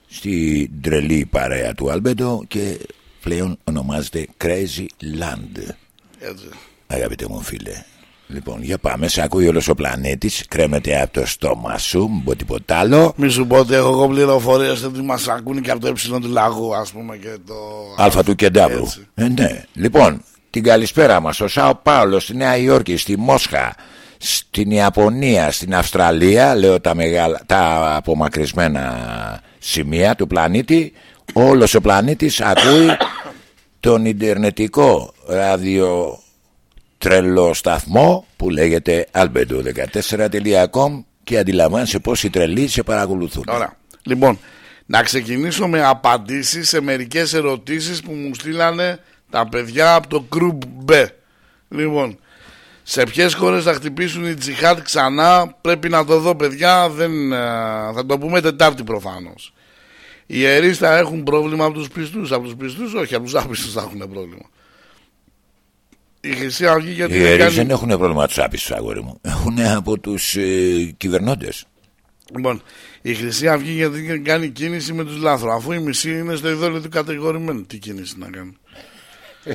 στη τρελή παρέα του Αλμπέντο και πλέον ονομάζεται Crazy Land Έτσι. αγαπητέ μου φίλε Λοιπόν, για πάμε. Σε ακούει όλος ο πλανήτης. Κρέμεται από το στόμα σου. Μην πω τίποτα άλλο. Μη σου πω ότι έχω εγώ πληροφορίες ότι μας ακούνε και από το έψιλο του λαγού, ας πούμε, και το. Αλφα του Κεντάβρου. Έτσι. Ε, ναι. Λοιπόν, την καλησπέρα μας στο Σάο Πάολος, στη Νέα Υόρκη, στη Μόσχα, στην Ιαπωνία, στην Αυστραλία. Λέω τα, μεγάλα, τα απομακρυσμένα σημεία του πλανήτη. Όλος ο πλανήτης ακούει τον Ιντερνετικό ράδιο τρελό σταθμό που λέγεται albedo14.com και αντιλαμβάνεσαι πόσοι τρελοί σε παρακολουθούν. Ωραία. Λοιπόν, να ξεκινήσω με απαντήσεις σε μερικές ερωτήσεις που μου στείλανε τα παιδιά από το Group B. Λοιπόν, σε ποιες χώρες θα χτυπήσουν οι τζιχάτ ξανά, πρέπει να το δω παιδιά, δεν, ε, θα το πούμε Τετάρτη προφανώς. Οι ιερείς θα έχουν πρόβλημα από τους πιστούς, από τους πιστούς όχι, από τους άπιστους θα έχουν πρόβλημα. Η Χρυσή Αυγή γιατί Οι δεν ιερείς κάνει- δεν έχουν πρόβλημα τους άπιστου αγόρι μου. Έχουν από τους ε, κυβερνώντες. Λοιπόν, η Χρυσή Αυγή γιατί δεν κάνει κίνηση με τους λάθρο. Αφού η μισή είναι στο ειδόλιο του κατηγορημένου. Τι κίνηση να κάνει. <laughs>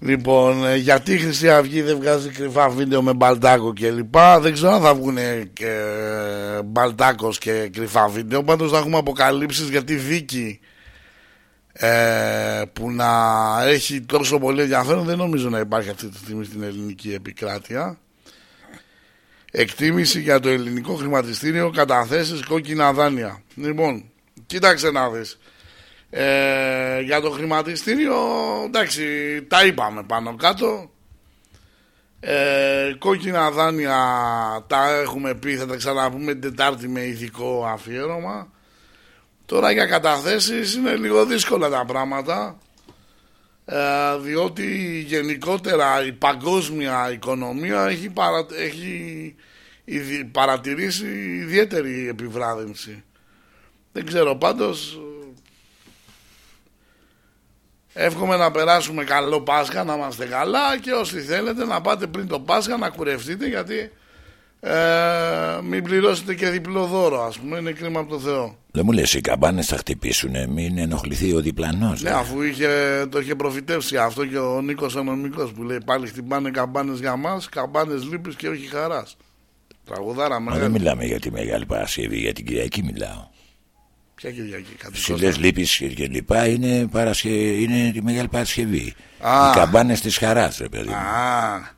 λοιπόν, ε, γιατί η Χρυσή Αυγή δεν βγάζει κρυφά βίντεο με μπαλτάκο και λοιπά. Δεν ξέρω αν θα βγουν και μπαλτάκος και κρυφά βίντεο. Πάντως θα έχουμε αποκαλύψεις γιατί δίκη ε, που να έχει τόσο πολύ ενδιαφέρον δεν νομίζω να υπάρχει αυτή τη στιγμή στην ελληνική επικράτεια. Εκτίμηση για το ελληνικό χρηματιστήριο καταθέσεις κόκκινα δάνεια. Λοιπόν, κοίταξε να δεις. Ε, για το χρηματιστήριο, εντάξει, τα είπαμε πάνω κάτω. Ε, κόκκινα δάνεια τα έχουμε πει, θα τα ξαναπούμε την Τετάρτη με ηθικό αφιέρωμα. Τώρα για καταθέσεις είναι λίγο δύσκολα τα πράγματα. Ε, διότι γενικότερα η παγκόσμια οικονομία έχει, παρα, έχει ιδι- παρατηρήσει ιδιαίτερη επιβράδυνση. Δεν ξέρω πάντως ε, εύχομαι να περάσουμε καλό Πάσχα, να είμαστε καλά και όσοι θέλετε να πάτε πριν το Πάσχα να κουρευτείτε γιατί ε, μην πληρώσετε και διπλό δώρο ας πούμε, είναι κρίμα από το Θεό. Δεν μου λες, οι καμπάνες θα χτυπήσουν, μην ενοχληθεί ο διπλανός. Ναι, αφού είχε, το είχε προφητεύσει αυτό και ο Νίκος Ανομικό που λέει πάλι χτυπάνε καμπάνες για μας, καμπάνες λύπης και όχι χαράς. Τραγουδάρα Μα δεν μεγάλη. μιλάμε για τη Μεγάλη Παρασκευή, για την Κυριακή μιλάω. Ποια Κυριακή, κάτι Συλλές λύπης και λοιπά είναι, παρασκε... είναι τη Μεγάλη Παρασκευή. Α. Οι καμπάνες της χαράς, ρε παιδί. μου. Α,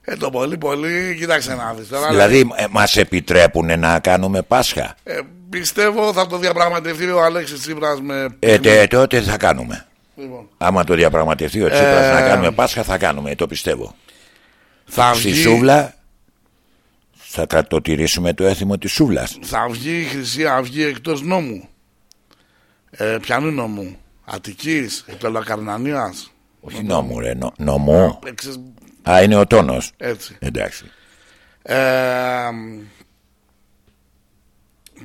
ε, το πολύ πολύ, κοίταξε να δεις τώρα. Δηλαδή, ε, μας επιτρέπουν να κάνουμε Πάσχα; Ε, πιστεύω θα το διαπραγματευτεί ο Αλέξης Τσίπρας με... Ε, τε, τότε θα κάνουμε. Λοιπόν, Άμα το διαπραγματευτεί ο Τσίπρας Ε, να κάνουμε Πάσχα, θα κάνουμε, το πιστεύω. θα Στη βγει, σούβλα θα κρατοτηρήσουμε το έθιμο της σούβλας. θα βγει η Χρυσή Αυγή εκτός νόμου. Ε, πιανού νόμου; Αττικής, Πελοκαρνανίας. Όχι νόμου ρε, νο, νομό. Ε, ξέρεις, Α, είναι ο τόνος. έτσι. Εντάξει. Ε,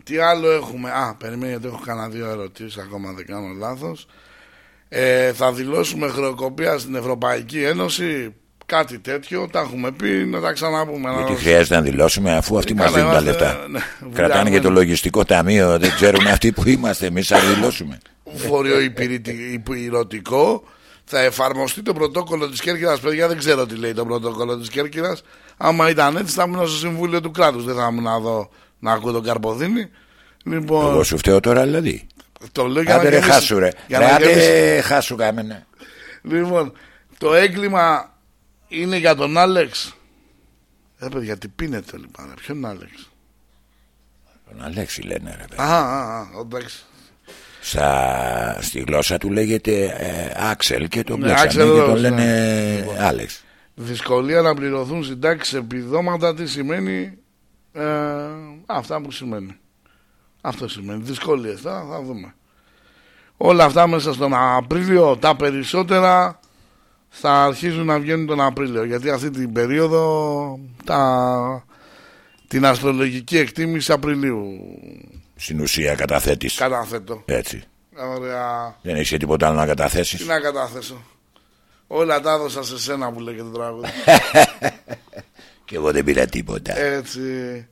τι άλλο έχουμε; Α, περιμένετε, έχω κανένα δύο ερωτήσεις ακόμα δεν κάνω λάθος. Ε, θα δηλώσουμε χρεοκοπία στην Ευρωπαϊκή Ένωση. Κάτι τέτοιο, τα έχουμε πει, να τα ξαναπούμε. Γιατί να- χρειάζεται να δηλώσουμε αφού αυτοί μας Καλά, δίνουν τα είμαστε, λεφτά. ναι, <laughs> Κρατάνε βουλιαγμένοι. και το λογιστικό ταμείο, δεν ξέρουν αυτοί που είμαστε. Εμείς θα δηλώσουμε. <laughs> φορειοϊπηρετικό θα εφαρμοστεί το πρωτόκολλο της Κέρκυρας παιδιά δεν ξέρω τι λέει το πρωτόκολλο της Κέρκυρας άμα ήταν έτσι θα ήμουν στο Συμβούλιο του Κράτους δεν θα ήμουν να δω να ακούω τον Καρποδίνη λοιπόν Εγώ σου φταίω τώρα δηλαδή. το λέω για Άντε να ρε γεμίσει- χάσου ρε. για Ρε να γεμίσει. άντε χάσου κάμενε. Λοιπόν, το έγκλημα είναι για τον Άλεξ. Ε, παιδιά, τι πίνετε λοιπόν, ρε. ποιον Άλεξ; Τον Αλέξη λένε ρε. παιδί. Α, α, α, εντάξει. Στα, στη γλώσσα του λέγεται ε, Άξελ και τον Ναι, μπλέξανε Άξελ και τον Ρος, λένε ναι. Λοιπόν. Άλεξ. Δυσκολία να πληρωθούν συντάξεις επιδόματα, τι σημαίνει. Ε, αυτά που σημαίνει. Αυτό σημαίνει. Δυσκολίες. Θα, θα δούμε. Όλα αυτά μέσα στον Απρίλιο, τα περισσότερα θα αρχίζουν να βγαίνουν τον Απρίλιο. Γιατί αυτή την περίοδο τα, την αστρολογική εκτίμηση Απριλίου Στην ουσία καταθέτεις. καταθέτω. Έτσι. Ωραία. Δεν έχει τίποτα άλλο να Τι καταθέσεις. να καταθέσω. Όλα τα έδωσα σε σένα που λέγεται το τραγούδι. <laughs> Και εγώ δεν πήρα τίποτα. Έτσι.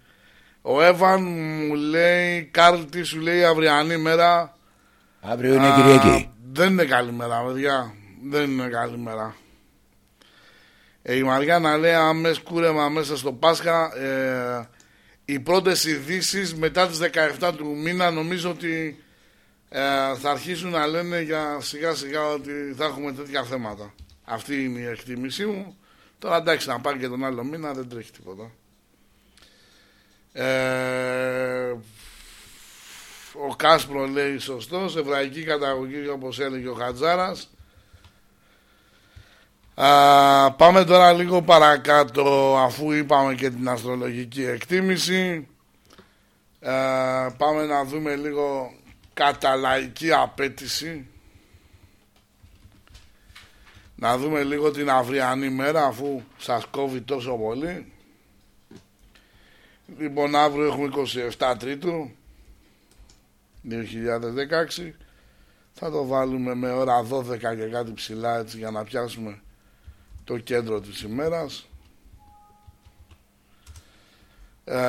Ο Εύαν μου λέει, Καρλ, τι σου λέει αυριανή μέρα. Αύριο είναι Α, Κυριακή. Δεν είναι καλή μέρα, παιδιά. Δεν είναι καλή μέρα. Ε, η Μαριάννα λέει, αμέσως κούρεμα μέσα στο Πάσχα. Ε, οι πρώτες ειδήσεις μετά τις 17 του μήνα νομίζω ότι ε, θα αρχίσουν να λένε για σιγά σιγά ότι θα έχουμε τέτοια θέματα. Αυτή είναι η εκτίμησή μου. Τώρα εντάξει να πάει και τον άλλο μήνα δεν τρέχει τίποτα. Ε, ο Κάσπρο λέει σωστός, εβραϊκή καταγωγή όπως έλεγε ο Χατζάρας. Α, πάμε τώρα λίγο παρακάτω αφού είπαμε και την αστρολογική εκτίμηση. Α, πάμε να δούμε λίγο κατά λαϊκή απαίτηση. Να δούμε λίγο την αυριανή μέρα αφού σας κόβει τόσο πολύ. Λοιπόν, αύριο έχουμε 27 Τρίτου 2016. Θα το βάλουμε με ώρα 12 και κάτι ψηλά έτσι για να πιάσουμε το κέντρο της ημέρας. Ε,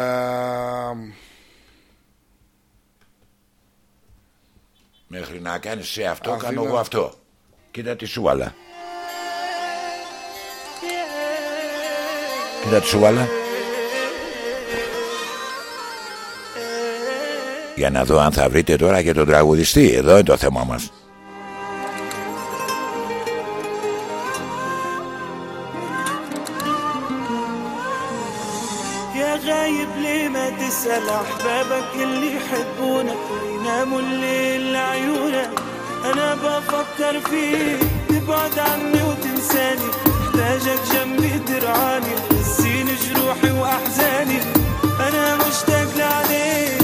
Μέχρι να κάνεις σε αυτό Αθήνα. κάνω εγώ αυτό. Κοίτα τη σούβαλα. Κοίτα τη σούβαλα. Για να δω αν θα βρείτε τώρα και τον τραγουδιστή. Εδώ είναι το θέμα μας. يا غايب ليه ما تسأل أحبابك اللي يحبونك يناموا الليل لعيونك أنا بفكر فيك تبعد عني وتنساني محتاجك جنبي ترعاني تنسيني جروحي وأحزاني. أنا مشتاق لعليك.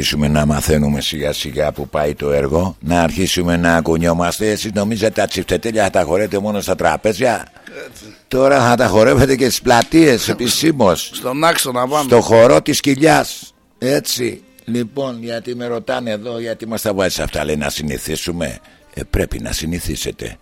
Αρχίσουμε να μαθαίνουμε σιγά σιγά που πάει το έργο, να αρχίσουμε να κουνιόμαστε. Εσείς νομίζετε τα τσιφτετέλια θα τα χωρέτε μόνο στα τραπέζια; Τώρα θα τα χορεύετε και στις πλατείες επισήμως. Στον άξονα πάμε. Στο χορό της κοιλιάς. Έτσι. Λοιπόν, γιατί με ρωτάνε εδώ, γιατί μας τα βάζεις αυτά, λέει να συνηθίσουμε; Ε, πρέπει να συνηθίσετε.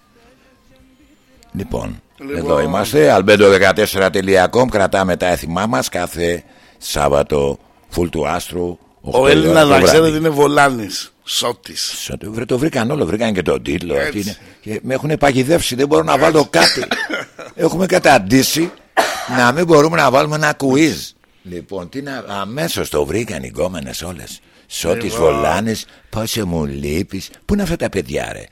Λοιπόν, Λοιπόν. εδώ είμαστε, albedo14.com, κρατάμε τα έθιμά μας κάθε Σάββατο, φουλ του άστρου. Ο 8 η Έλληνα ώρα το να βράδυ. ξέρετε είναι Βολάνης. Σώτης. Σ- Το, βρε- το βρήκαν όλο, βρήκαν και τον τίτλο. Έτσι. Αυτή είναι. Και με έχουν παγιδεύσει, δεν μπορώ να βάλω κάτι. <laughs> Έχουμε καταντήσει να μην μπορούμε να βάλουμε ένα quiz. Λοιπόν, τι να, αμέσως το βρήκαν οι γκόμενες όλες. Σώτης Λοιπόν. Βολάνης, πόσο μου λείπεις; Πού είναι αυτά τα παιδιά ρε;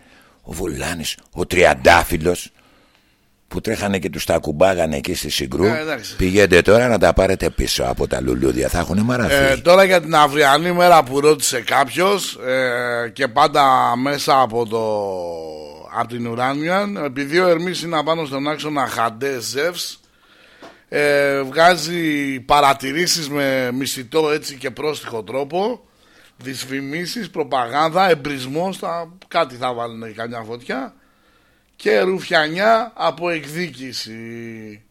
Ο Βολάνης, ο Τριαντάφυλλος που τρέχανε και τους τα κουμπάγανε εκεί στη Συγκρού. Ε, εντάξει. Πηγαίνετε τώρα να τα πάρετε πίσω από τα λουλούδια. Θα έχουν μαραθεί. Ε, τώρα για την αυριανή μέρα που ρώτησε κάποιος ε, και πάντα μέσα από, το, από την ουράνια επειδή ο Ερμής είναι απάνω στον άξονα Χαντέ Ζεύς ε, βγάζει παρατηρήσεις με μισητό έτσι και πρόστιχο τρόπο δυσφημίσεις, προπαγάνδα, εμπρισμός θα, κάτι θα βάλουν καμιά φωτιά και ρουφιανιά από εκδίκηση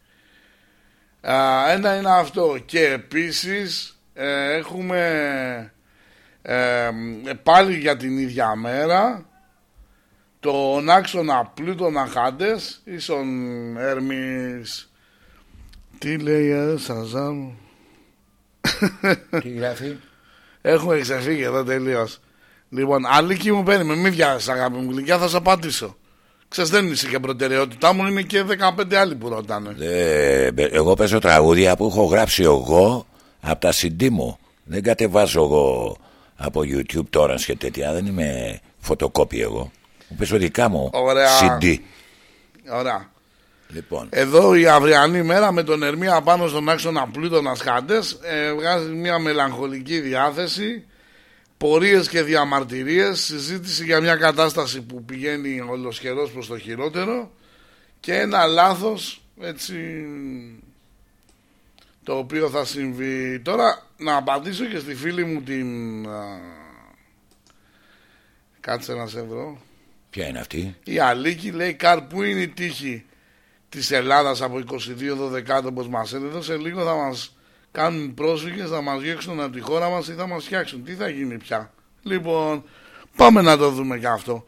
Α, ένα είναι αυτό και επίσης ε, έχουμε ε, πάλι για την ίδια μέρα τον άξονα Πλούτονα Χάντες ίσον Έρμης τι λέει ε, Σαζά μου Τι γράφει; Έχουμε ξεφύγει εδώ τελείως. Λοιπόν, αλήκη μου παίρνει, μην βιάζει αγάπη μου γλυκιά, θα σε απαντήσω. Ξέρεις δεν είσαι και προτεραιότητά μου, είναι και 15 άλλοι που ρωτάνε. Ε, εγώ παίζω τραγούδια που έχω γράψει εγώ από τα CD μου. Δεν κατεβάζω εγώ από YouTube τώρα και τέτοια. Δεν είμαι φωτοκόπη εγώ. Μου παίζω δικά μου Ωραία. CD. Ωραία. Λοιπόν, Εδώ η αυριανή μέρα με τον Ερμία πάνω στον άξονα Πλούτονα Χάντες ε, βγάζει μια μελαγχολική διάθεση, πορείες και διαμαρτυρίες, συζήτηση για μια κατάσταση που πηγαίνει ολοσχερός προς το χειρότερο και ένα λάθος έτσι το οποίο θα συμβεί. Τώρα να απαντήσω και στη φίλη μου την... α, Κάτσε να σε βρω. ποια είναι αυτή; Η Αλίκη λέει Καρ πού είναι η τύχη της Ελλάδας από 22 12 όπως μας έδωσε λίγο θα μας κάνουν πρόσφυγες θα μας διώξουν από τη χώρα μας ή θα μας φτιάξουν. Τι θα γίνει πια; Λοιπόν πάμε να το δούμε και αυτό.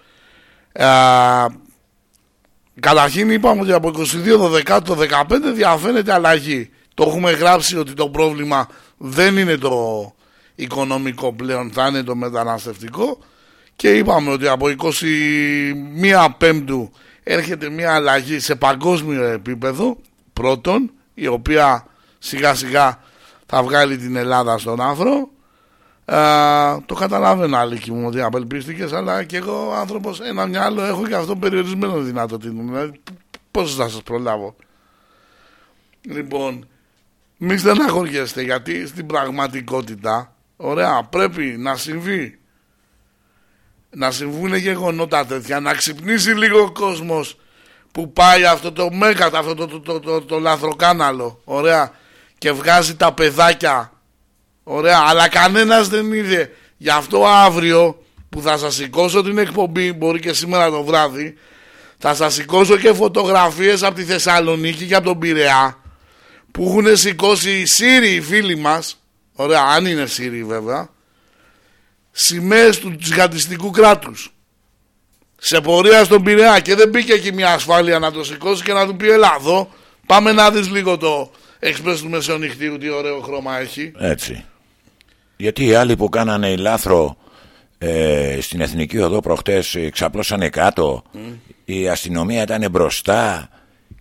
Α, καταρχήν είπαμε ότι από 22 12 το 15 διαφαίνεται αλλαγή. Το έχουμε γράψει ότι το πρόβλημα δεν είναι το οικονομικό πλέον θα είναι το μεταναστευτικό. Και είπαμε ότι από 21 Πέμπτου έρχεται μια αλλαγή σε παγκόσμιο επίπεδο πρώτον η οποία σιγά σιγά θα βγάλει την Ελλάδα στον άφρο Α, το καταλαβαίνω άλλη μου ότι απελπίστηκες αλλά και εγώ άνθρωπος ένα μυαλό έχω και αυτό περιορισμένο δυνατοτήτων. Δηλαδή πώς θα σας προλάβω; Λοιπόν μη στεναχωριέστε γιατί στην πραγματικότητα ωραία πρέπει να συμβεί. Να συμβούν γεγονότα τέτοια, να ξυπνήσει λίγο ο κόσμος που πάει αυτό το μέγα, αυτό το, το, το, το, το λαθροκάναλο, ωραία, και βγάζει τα παιδάκια, ωραία, αλλά κανένας δεν είδε. Γι' αυτό αύριο που θα σας σηκώσω την εκπομπή, μπορεί και σήμερα το βράδυ, θα σας σηκώσω και φωτογραφίες από τη Θεσσαλονίκη και από τον Πειραιά, που έχουν σηκώσει οι Σύριοι οι φίλοι μας, ωραία, αν είναι Σύριοι βέβαια, σημαίες του τζιγαντιστικού κράτους. Σε πορεία στον Πειραιά. Και δεν μπήκε εκεί μια ασφάλεια να το σηκώσει και να του πει έλα εδώ πάμε να δεις λίγο το εξπρές του μεσονυχτίου τι ωραίο χρώμα έχει. Έτσι. Γιατί οι άλλοι που κάνανε λάθρο ε, στην Εθνική Οδό προχτές ε, ξαπλώσανε κάτω. Η αστυνομία ήταν μπροστά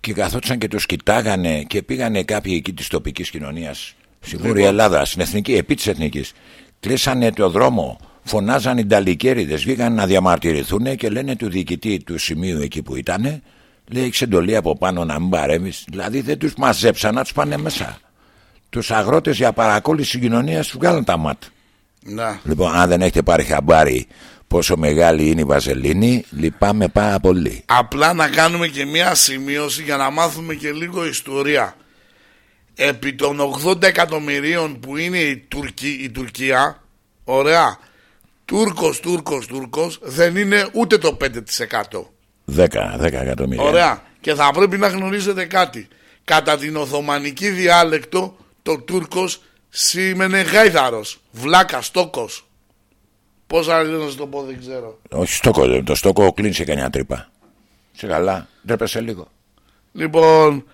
και καθόντουσαν και τους κοιτάγανε και πήγανε κάποιοι εκεί της τοπικής κοινωνίας. Στη Βόρεια Ελλάδα, στην Εθνική, επί της Εθνικής. Κλείσανε το δρόμο φωνάζαν οι νταλικέριδες βγήκαν να διαμαρτυρηθούν και λένε του διοικητή του σημείου εκεί που ήταν λέει έχεις εντολή από πάνω να μην παρέμεις δηλαδή δεν τους μαζέψαν να τους πάνε μέσα τους αγρότες για παρακόλληση κοινωνίας τους βγάλαν τα μάτ. να. Λοιπόν, αν δεν έχετε πάρει χαμπάρι πόσο μεγάλη είναι η βαζελίνη, λυπάμαι πάρα πολύ. απλά να κάνουμε και μια σημείωση για να μάθουμε και λίγο ιστορία επί των 80 εκατομμυρίων που είναι η, Τουρκη, η Τουρκία Ωραία. Τούρκος, Τούρκος, Τούρκος δεν είναι ούτε το 5%. 10, 10 εκατομμύρια. Ωραία. Και θα πρέπει να γνωρίζετε κάτι. Κατά την Οθωμανική διάλεκτο, το Τούρκος σήμαινε γάιδαρος, βλάκας, τόκος. Πώς άλλο να σου το πω δεν ξέρω. Όχι στόκο, το στόκο κλείνει σε κανένα τρύπα. Σε καλά, ντρέπεσαι λίγο. Λοιπόν,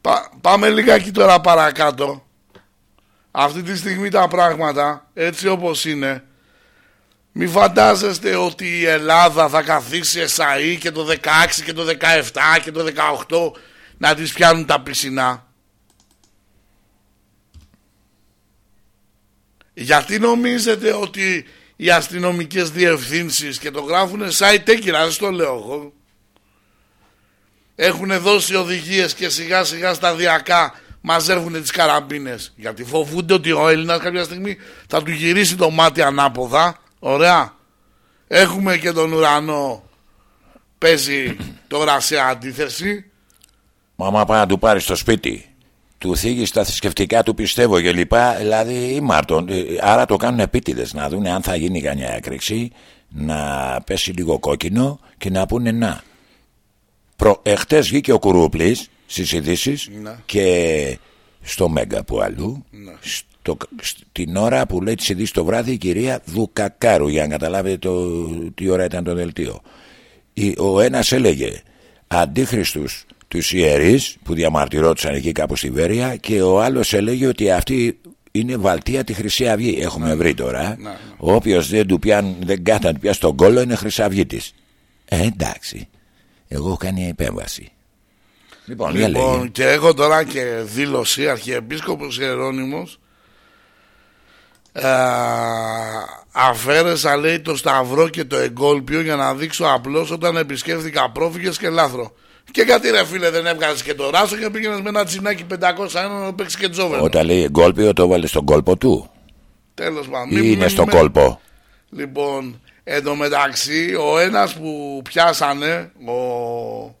πα- πάμε λιγάκι τώρα παρακάτω. Αυτή τη στιγμή τα πράγματα, έτσι όπως είναι, μη φαντάζεστε ότι η Ελλάδα θα καθίσει εσαΐ και το 16 και το 17 και το 18 να τις πιάνουν τα πισινά; Γιατί νομίζετε ότι οι αστυνομικές διευθύνσεις και το γράφουνε σάι τέκυρα, δεν στο λέω εγώ. Έχουν δώσει οδηγίες και σιγά σιγά σταδιακά μαζεύουν τις καραμπίνες. Γιατί φοβούνται ότι ο Έλληνας κάποια στιγμή θα του γυρίσει το μάτι ανάποδα. Ωραία. Έχουμε και τον ουρανό παίζει τώρα σε αντίθεση. Μα άμα πάει να του πάρεις στο σπίτι, του θίγεις τα θρησκευτικά του πιστεύω και λοιπά, δηλαδή ήμαρτον. Ε, Άρα το κάνουν επίτηδες να δουν αν θα γίνει κανένα έκρηξη, να πέσει λίγο κόκκινο και να πούνε να. Προ, εχθές βγήκε ο Κουρούπλης στις ειδήσεις Ναι. και στο Μέγκα που αλλού Ναι. Στο, την ώρα που λέει τις ειδήσεις το βράδυ η κυρία Δουκακάρου για να καταλάβετε το, τι ώρα ήταν το δελτίο. Η- ο ένας έλεγε αντίχριστους τους ιερείς που διαμαρτυρώτησαν εκεί κάπου στη Βέρεια και ο άλλος έλεγε ότι αυτή είναι βαλτία τη Χρυσή Αυγή. Έχουμε βρει τώρα ναι. όποιος δεν του πιάνει δεν κάθεται να του πιάσει τον κόλλο είναι Χρυσαυγίτης ε, εντάξει. Εγώ έχω κάνει επέμβαση. Λοιπόν, για λέγε. Λοιπόν, και έχω τώρα και δήλωση Αρχιεπίσκοπος Ιερώνυμος ε, αφαίρεσα λέει το σταυρό και το εγκόλπιο για να δείξω απλώς όταν επισκέφθηκα πρόφυγες και λάθρο. Και γιατί ρε φίλε δεν έβγαζες και το ράσο και πήγαινες με ένα τσινάκι 500 ένα να παίξεις και τζόβελο. Όταν λέει εγκόλπιο το βάλε στον κόλπο του Τέλος πάντων. ή μην- είναι μην- στον μην- κόλπο. Λοιπόν, εν τω μεταξύ, ο ένας που πιάσανε, ο...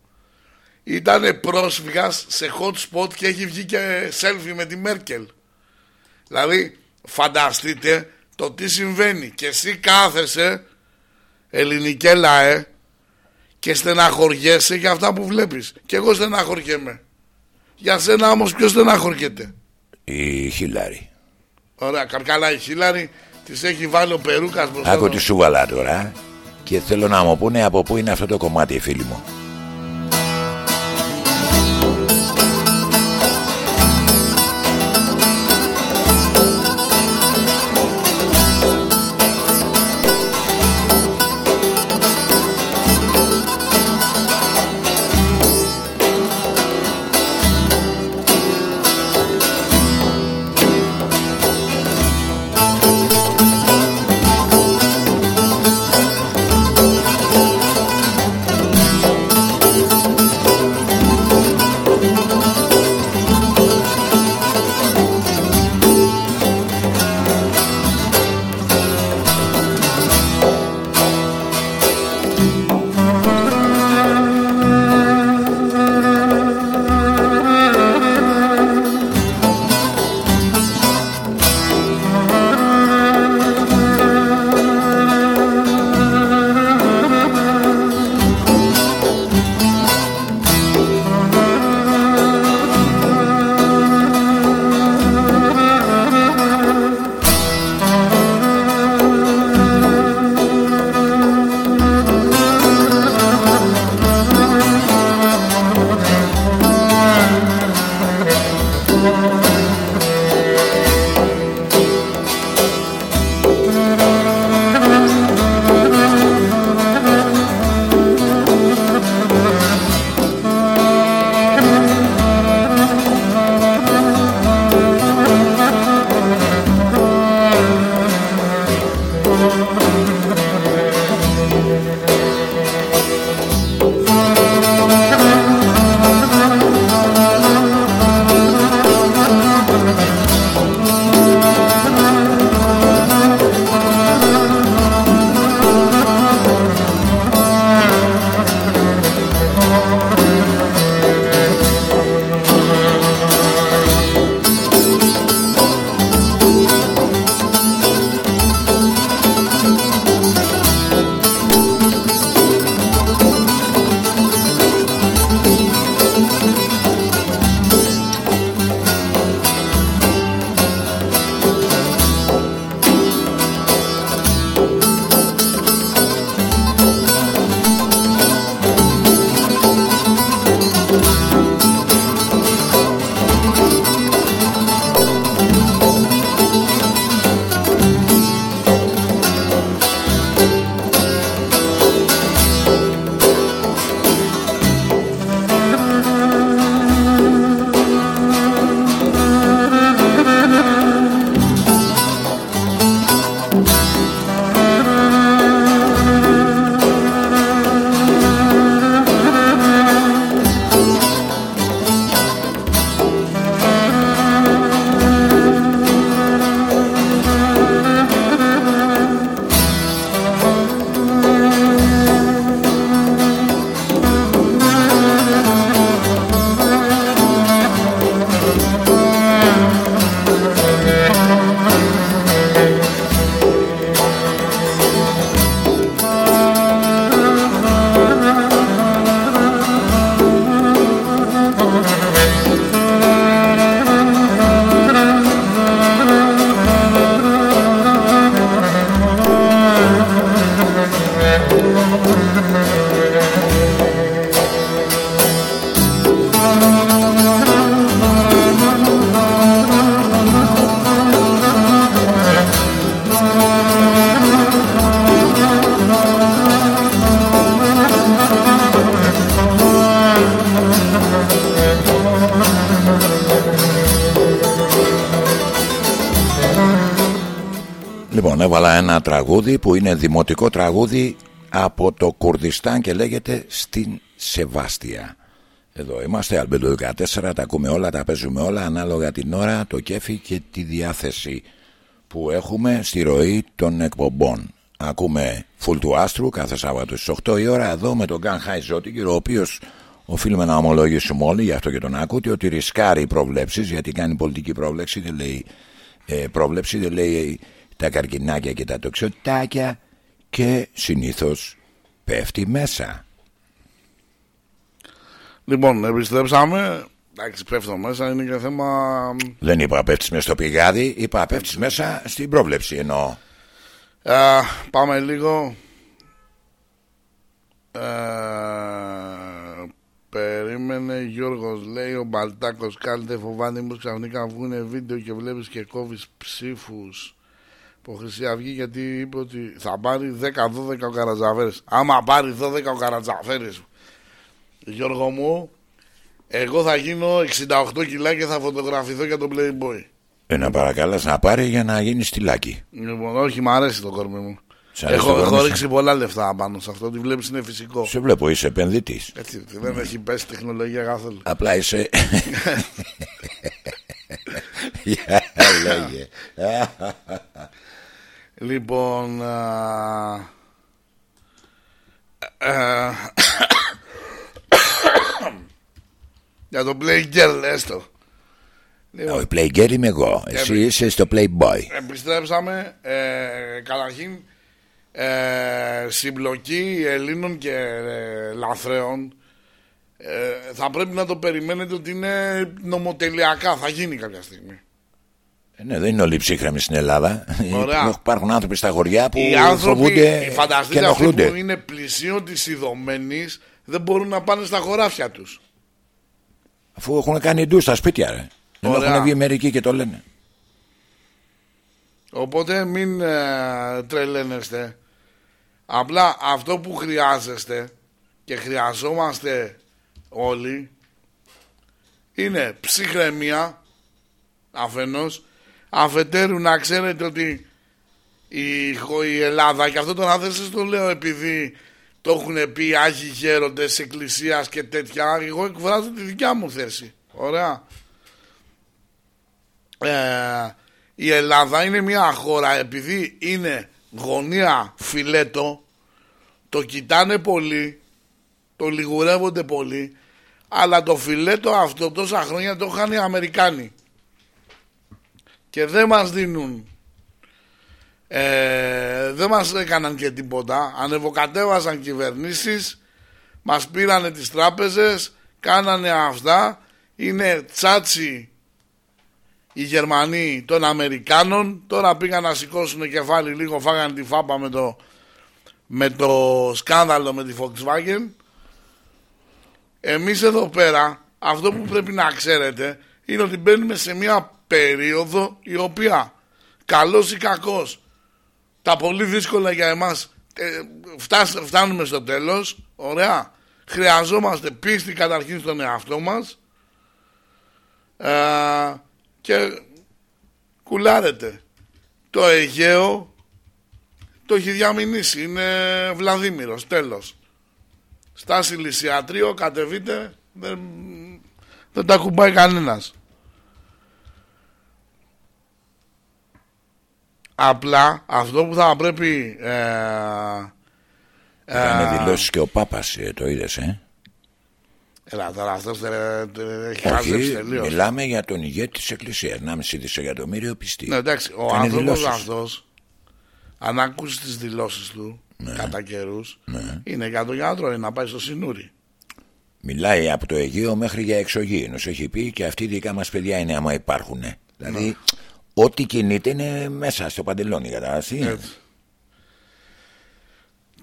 ήταν πρόσφυγας σε hot spot και έχει βγει και selfie με τη Μέρκελ. Δηλαδή, φανταστείτε το τι συμβαίνει. Και εσύ κάθεσαι, ελληνικέ λαέ, και στεναχωριέσαι για αυτά που βλέπεις. Και εγώ στεναχωριέμαι. Για σένα όμως ποιος στεναχωριέται; Η Χίλαρη. Ωραία, καρκαλά η Χίλαρη, της έχει βάλει ο Περούκας μπροστά. Άκου του. τη σούβαλα τώρα και θέλω να μου πούνε από πού είναι αυτό το κομμάτι, φίλοι μου. Τραγούδι που είναι δημοτικό τραγούδι από το Κουρδιστάν και λέγεται Στην Σεβάστια. Εδώ είμαστε, Αλμπέντο 14, τα ακούμε όλα, τα παίζουμε όλα ανάλογα την ώρα, το κέφι και τη διάθεση που έχουμε στη ροή των εκπομπών. Ακούμε Φουλ του Άστρου κάθε Σάββατο στις 8 η ώρα εδώ με τον Γκάν Χάι ο οποίος οφείλουμε να ομολογήσουμε όλοι, γι' αυτό και τον ακούτε, ότι ρισκάρει προβλέψεις γιατί κάνει πολιτική πρόβλεψη, δεν λέει ε, πρόβλεψη, δεν λέει τα καρκινάκια και τα τοξιωτάκια και συνήθως πέφτει μέσα. Λοιπόν, επιστρέψαμε. Εντάξει, πέφτω μέσα, είναι και θέμα. Δεν είπα πέφτεις μέσα στο πηγάδι, είπα πέφτεις μέσα στην πρόβλεψη εννοώ. Α, πάμε λίγο. Ε, περίμενε Γιώργος λέει ο Μπαλτάκος κάλτε φοβάται μου ξαφνικά βγουν βίντεο και βλέπεις και κόβεις ψήφους από Χρυσή Αυγή γιατί είπε ότι θα πάρει 10-12 ο Καρατζαφέρης άμα πάρει 12 ο Καρατζαφέρης Γιώργο μου εγώ θα γίνω 68 κιλά και θα φωτογραφηθώ για τον Playboy Ένα παρακαλάς να πάρει για να γίνει στυλάκι. Λοιπόν, όχι, μ' αρέσει το κόρμι μου. Σ' αρέσει Έχω, το κόρμι έχω σου; ρίξει πολλά λεφτά πάνω σε αυτό. Τη βλέπεις είναι φυσικό. Σε βλέπω, είσαι επενδυτής. Έτσι, δεν έχει πέσει τεχνολογία καθόλου. Απλά είσαι. <laughs> <laughs> Για λέγε. <laughs> Λοιπόν. α, ε, Για το Play Girl, έστω. Λοιπόν, Ο Playgirl είμαι εγώ. Εσύ είσαι στο Playboy. επιστρέψαμε. Ε, καταρχήν, ε, συμπλοκή Ελλήνων και ε, λαθρέων. Ε, θα πρέπει να το περιμένετε ότι είναι νομοτελειακά. Θα γίνει κάποια στιγμή. Ε, Ναι, δεν είναι όλοι ψύχρεμοι στην Ελλάδα. Ωραία. Υπάρχουν άνθρωποι στα χωριά που Οι άνθρωποι, φοβούνται φανταστείτε και αυτοί ενοχλούνται. που είναι πλησίον της ειδωμένης, δεν μπορούν να πάνε στα χωράφια τους. Αφού έχουν κάνει ντου στα σπίτια, ρε. Δεν Ωραία. έχουν βγει μερικοί και το λένε. Οπότε μην ε, τρελαίνεστε. Απλά αυτό που χρειάζεστε και χρειαζόμαστε όλοι είναι ψυχραιμία αφενός αφετέρου να ξέρετε ότι η, χω- η Ελλάδα και αυτό τώρα δεν σας το λέω επειδή το έχουν πει άγιοι γέροντες εκκλησίας και τέτοια. Εγώ εκφράζω τη δικιά μου θέση. Ωραία. Ε, η Ελλάδα είναι μια χώρα επειδή είναι γωνία φιλέτο το κοιτάνε πολύ το λιγουρεύονται πολύ αλλά το φιλέτο αυτό τόσα χρόνια το είχαν οι Αμερικάνοι και δεν μας δίνουν. Ε, δεν μας έκαναν και τίποτα. Ανεβοκατέβασαν κυβερνήσεις μας πήρανε τις τράπεζες κάνανε αυτά. Είναι τσάτσι οι Γερμανοί των Αμερικάνων. Τώρα πήγαν να σηκώσουν κεφάλι λίγο φάγανε τη φάπα με το, με το σκάνδαλο με τη Volkswagen. Εμείς εδώ πέρα αυτό που πρέπει να ξέρετε είναι ότι μπαίνουμε σε μια περίοδο η οποία καλός ή κακός τα πολύ δύσκολα για εμάς ε, φτάσ- φτάνουμε στο τέλος ωραία. Χρειαζόμαστε πίστη καταρχήν στον εαυτό μας ε, και κουλάρετε. Το Αιγαίο το έχει διαμηνήσει είναι Βλαδίμηρος τέλος. Στάση λυσιατρίο κατεβείτε δεν, δεν τα κουμπάει κανένας απλά αυτό που θα πρέπει ε, Κάνε ε, δηλώσεις και ο Πάπας, το είδες, ε; Έλα τώρα αυτός ε, ε, έχει χαζέψει Όχι, τελείως μιλάμε για τον ηγέτη της Εκκλησίας. 1,5 δισεκατομμύριο πιστή. Ναι, εντάξει, ο Κάνει άνθρωπος δηλώσεις. αυτός, αν ακούσεις τις δηλώσεις του Ναι. κατά καιρούς, είναι για τον γιατρό, είναι να πάει στο σινούρι. Μιλάει από το Αιγαίο μέχρι για εξωγήινους Έχει πει και αυτοί οι δικά μας παιδιά είναι άμα υπάρχουν. Δηλαδή, Ναι. Ό,τι κινείται είναι μέσα στο παντελόνι, κατάλαβε. Έτσι.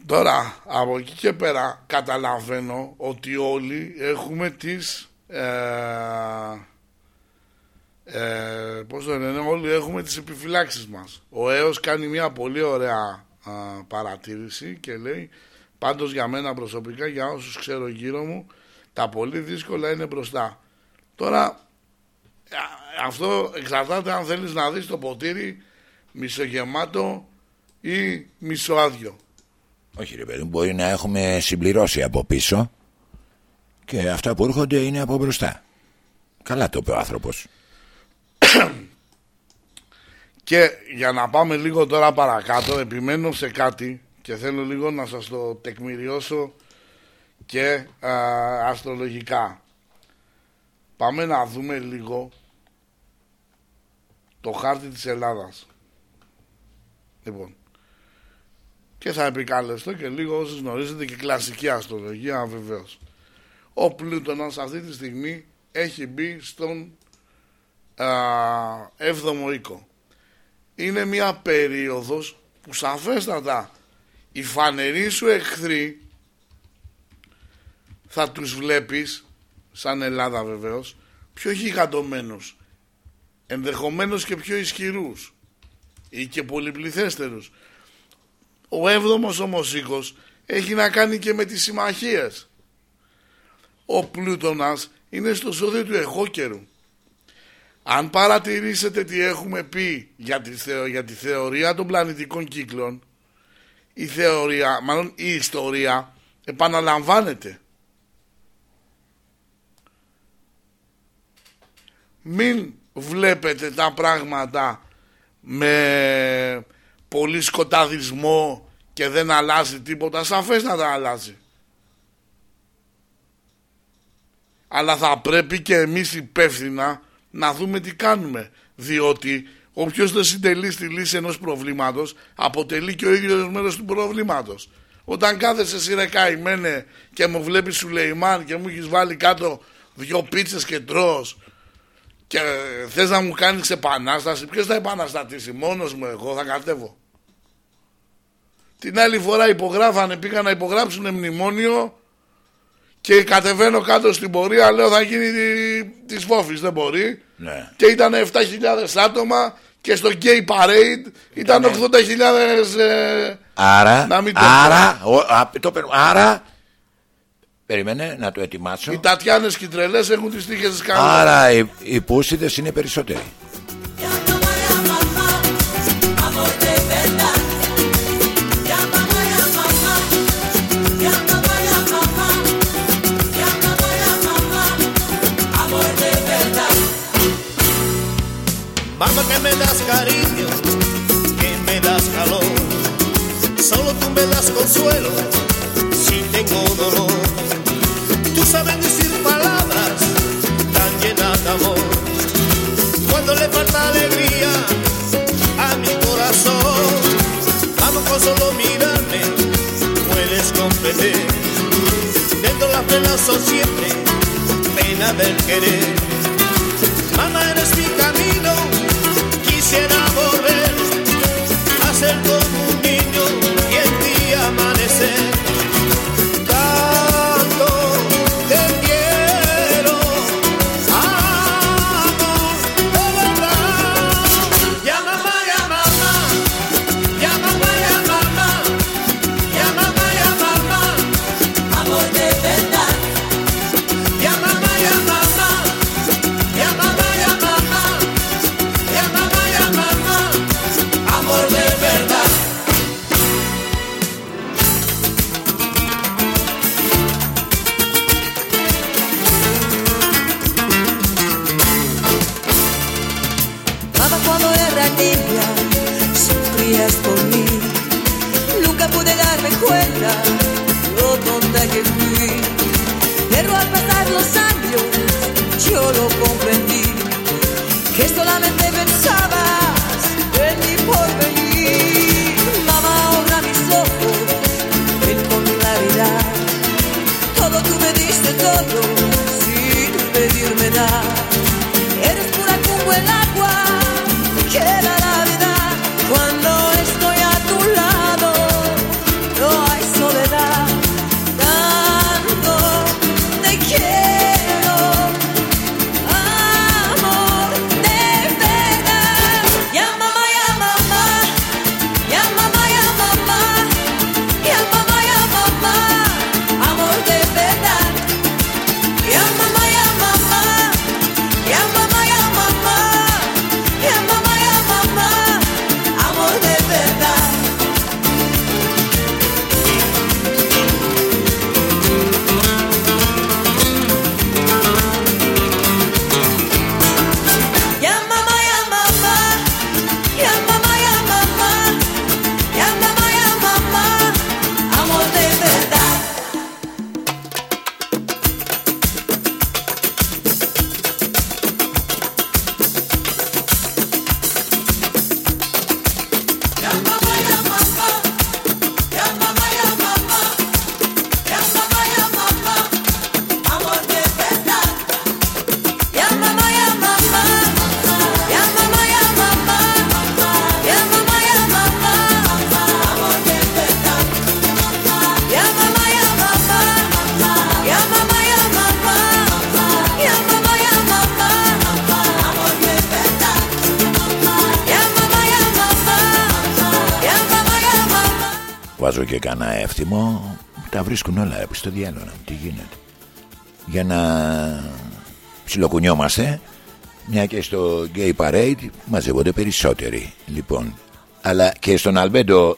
Τώρα, από εκεί και πέρα, καταλαβαίνω ότι όλοι έχουμε τις... Ε, ε, πώς το λένε, όλοι έχουμε τις επιφυλάξεις μας. Ο Έος κάνει μια πολύ ωραία α, παρατήρηση και λέει πάντως για μένα προσωπικά, για όσους ξέρω γύρω μου, τα πολύ δύσκολα είναι μπροστά. Τώρα, α, αυτό εξαρτάται αν θέλεις να δεις το ποτήρι μισογεμάτο ή μισοάδιο. Όχι ρε παιδί, μου, μπορεί να έχουμε συμπληρώσει από πίσω και αυτά που έρχονται είναι από μπροστά. Καλά το είπε ο άνθρωπος. <coughs> Και για να πάμε λίγο τώρα παρακάτω, επιμένω σε κάτι και θέλω λίγο να σας το τεκμηριώσω και α, αστρολογικά. Πάμε να δούμε λίγο το χάρτη της Ελλάδας. Λοιπόν, και θα επικαλεστώ και λίγο όσους γνωρίζετε και κλασική αστρολογία βεβαίως. Ο Πλούτονας αυτή τη στιγμή έχει μπει στον α, 7ο οίκο. Είναι μια περίοδος που σαφέστατα οι φανεροί σου εχθροί θα τους βλέπεις σαν Ελλάδα βεβαίως πιο γιγαντωμένους ενδεχομένως και πιο ισχυρούς ή και πολυπληθέστερους. Ο έβδομος όμως οίκος έχει να κάνει και με τις συμμαχίες. Ο Πλούτονας είναι στο ζώδιο του εχόκερου. Αν παρατηρήσετε τι έχουμε πει για τη, θεω- για τη θεωρία των πλανητικών κύκλων η θεωρία, μάλλον η ιστορία επαναλαμβάνεται. Μην βλέπετε τα πράγματα με πολύ σκοταδισμό και δεν αλλάζει τίποτα. Σαφές να τα αλλάζει. Αλλά θα πρέπει και εμείς υπεύθυνα να δούμε τι κάνουμε. Διότι όποιος δεν συντελεί στη λύση ενός προβλήματος αποτελεί και ο ίδιος μέρος του προβλήματος. Όταν κάθεσαι εσύ ρε καημένε και μου βλέπεις Σουλεϊμάν και μου έχεις βάλει κάτω δυο πίτσες και τρως και θες να μου κάνεις επανάσταση, ποιος θα επαναστατήσει, μόνος μου εγώ θα κατέβω. Την άλλη φορά υπογράφανε, πήγαν να υπογράψουν μνημόνιο και κατεβαίνω κάτω στην πορεία, λέω θα γίνει τη φόφης, δεν μπορεί. Ναι. Και ήταν 7.000 άτομα και στο gay parade ήταν 80.000 ε, Άρα, Να μην το άρα, ο, α, το παίρνω. άρα, περίμενε να το ετοιμάσω. οι Τατιάνες και οι τρελές έχουν τις τύχες της καλύτερα. Άρα οι, οι πούσιδες είναι περισσότεροι. Mamá que me das cariño, que me das calor, solo tú me das consuelo si tengo dolor. Tú sabes decir palabras tan llenas de amor, cuando le falta alegría a mi corazón. Vamos con solo mirarme, puedes comprender. Dentro las penas son siempre pena del querer. Mamá, eres mi camino. Quisiera cuenta lo tonta que fui. Pero al pasar los años, yo lo comprendí. Στο διάλογο. Τι γίνεται. Για να ψιλοκουνιόμαστε, μια και στο Gay Parade μαζεύονται περισσότεροι. Λοιπόν, αλλά και στον Αλμπέντο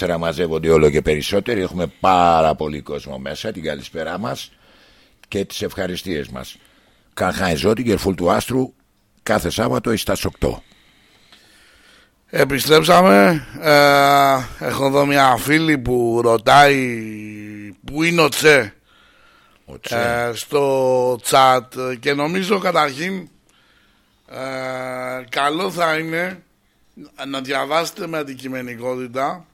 14 μαζεύονται όλο και περισσότεροι. Έχουμε πάρα πολύ κόσμο μέσα. Την καλησπέρα μας και τις ευχαριστίες μας. Καχάιζότη και φουλ του άστρου κάθε Σάββατο στα 8. Επιστρέψαμε. Ε, έχω εδώ μια φίλη που ρωτάει πού είναι ο Τσε; Ο Τσε. ε, στο chat και νομίζω καταρχήν ε, καλό θα είναι να διαβάσετε με αντικειμενικότητα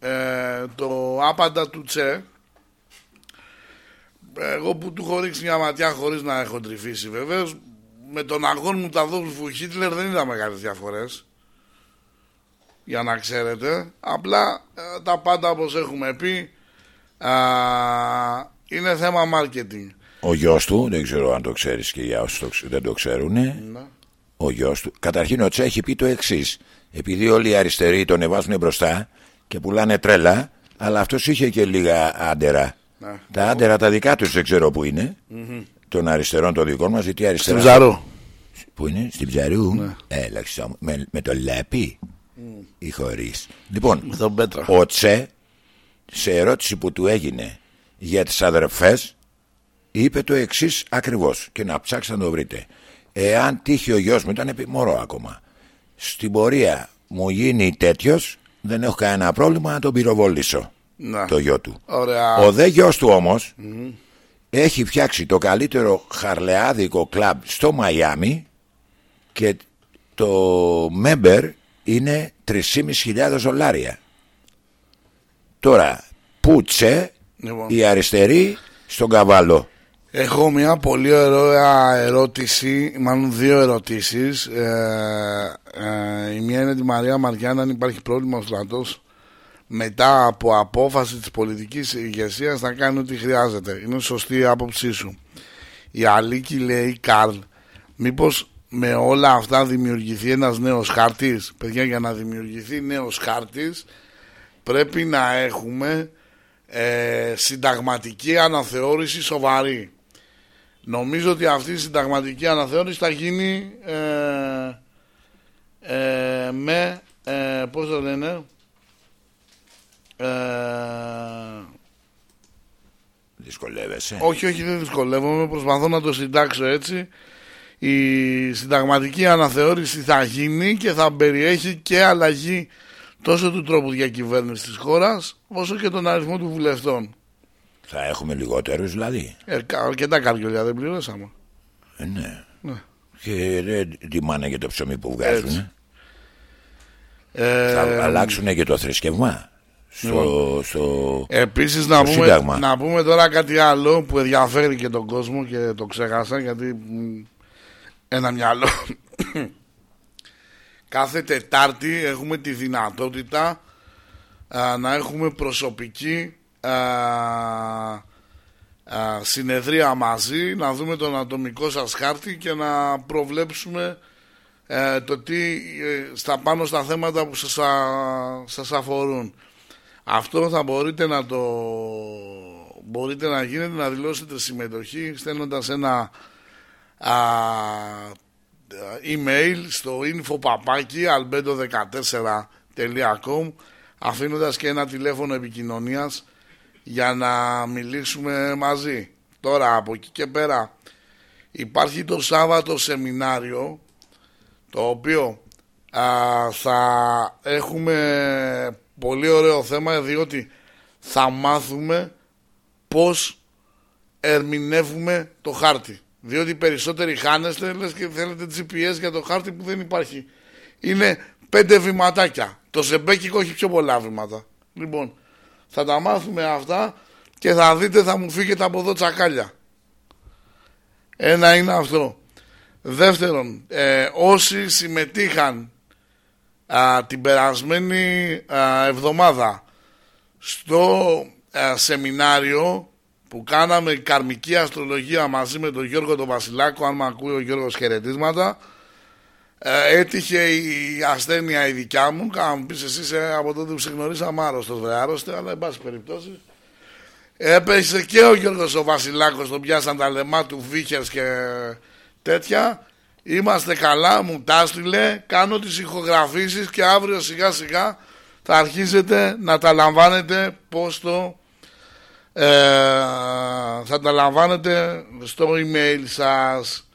ε, το άπαντα του Τσε εγώ που του έχω ρίξει μια ματιά χωρίς να έχω τρυφήσει βεβαίως με τον αγώνα μου τα δόβλου Χίτλερ δεν είδα μεγάλες διαφορές για να ξέρετε απλά ε, τα πάντα όπως έχουμε πει α, είναι θέμα marketing Ο γιος του, δεν ξέρω αν το ξέρεις και για όσους το ξε- δεν το ξέρουν. Ναι. Ο γιος του. Καταρχήν ο Τσε έχει πει το εξής. Επειδή όλοι οι αριστεροί τον εβάζουν μπροστά και πουλάνε τρέλα, αλλά αυτός είχε και λίγα άντερα. Ναι. Τα άντερα τα δικά τους δεν ξέρω που είναι. Των αριστερών των δικών μας, γιατί αριστερά. Στην Ψαρού Πού είναι, στην Ψαρού. Ναι. Έλα, ξέρω, με, με το λέπι ή χωρί. Λοιπόν, με τον Πέτρα ο Τσε σε ερώτηση που του έγινε για τις αδερφές είπε το εξής ακριβώς. Και να ψάξετε να το βρείτε. Εάν τύχει ο γιος μου ήταν επί μωρό ακόμα. Στην πορεία μου γίνει τέτοιος δεν έχω κανένα πρόβλημα να τον πυροβολήσω ναι. το γιο του. Ωραία. Ο δε γιος του όμως έχει φτιάξει το καλύτερο χαρλεάδικο κλαμπ στο Μαϊάμι και το member είναι 3.500 δολάρια. Τώρα, πούτσε Λοιπόν. η αριστερή στον καβάλο. Έχω μια πολύ ωραία ερώτηση, μάλλον δύο ερωτήσεις. Ε, ε, η μία είναι τη Μαρία Μαριάννα αν υπάρχει πρόβλημα ο στρατός μετά από απόφαση της πολιτικής ηγεσίας να κάνει ό,τι χρειάζεται. Είναι σωστή η άποψή σου. Η Αλίκη λέει, Καρλ, μήπως με όλα αυτά δημιουργηθεί ένας νέος χάρτης. Παιδιά, για να δημιουργηθεί νέος χάρτης πρέπει να έχουμε ε, συνταγματική αναθεώρηση σοβαρή. Νομίζω ότι αυτή η συνταγματική αναθεώρηση θα γίνει ε, ε, με, ε, πώς το λένε, ε, Δυσκολεύεσαι. όχι, όχι, δεν δυσκολεύομαι, προσπαθώ να το συντάξω έτσι. Η συνταγματική αναθεώρηση θα γίνει και θα περιέχει και αλλαγή τόσο του τρόπου διακυβέρνησης της χώρας, όσο και τον αριθμό του βουλευτών. Θα έχουμε λιγότερους δηλαδή; Ε, κα- αρκετά καριόλια δεν πληρώσαμε. Ε, ναι. Ναι. Και δεν τιμάνε και το ψωμί που βγάζουν. Έτσι. Ε, Θα αλλάξουν και το θρησκευμά. Στο, στο... Επίσης να Το πούμε, Σύνταγμα; να πούμε τώρα κάτι άλλο που ενδιαφέρει και τον κόσμο και το ξέχασα γιατί μ, ένα μυαλό. Κάθε Τετάρτη έχουμε τη δυνατότητα α, να έχουμε προσωπική α, α, συνεδρία μαζί, να δούμε τον ατομικό σας χάρτη και να προβλέψουμε ε, το τι ε, στα πάνω στα θέματα που σας, α, σας αφορούν. Αυτό θα μπορείτε να το μπορείτε να γίνετε να δηλώσετε συμμετοχή στέλνοντας ένα α, email στο infopapaki albedo14.com αφήνοντας και ένα τηλέφωνο επικοινωνίας για να μιλήσουμε μαζί. Τώρα από εκεί και πέρα υπάρχει το Σάββατο σεμινάριο το οποίο α, θα έχουμε πολύ ωραίο θέμα διότι θα μάθουμε πώς ερμηνεύουμε το χάρτη. Διότι οι περισσότεροι χάνεστε λες και θέλετε GPS για το χάρτη που δεν υπάρχει. Είναι πέντε βηματάκια. Το ζεμπέκικο έχει πιο πολλά βήματα. Λοιπόν, θα τα μάθουμε αυτά και θα δείτε θα μου φύγετε από εδώ τσακάλια. Ένα είναι αυτό. Δεύτερον, ε, όσοι συμμετείχαν α, την περασμένη α, εβδομάδα στο α, σεμινάριο που κάναμε καρμική αστρολογία μαζί με τον Γιώργο τον Βασιλάκο αν με ακούει ο Γιώργος χαιρετίσματα ε, έτυχε η ασθένεια η δικιά μου. Κάνα μου πεις εσύ είσαι από τότε που σε γνωρίσαμε άρρωστος βρε άρρωστε, αλλά εν πάση περιπτώσει. Έπεσε και ο Γιώργος ο Βασιλάκος, τον πιάσαν τα λεμά του Βίχερς και τέτοια. Είμαστε καλά, μου τα έστειλε, κάνω τις ηχογραφήσεις και αύριο σιγά σιγά θα αρχίσετε να τα λαμβάνετε πώς το ε, θα τα λαμβάνετε στο email σας.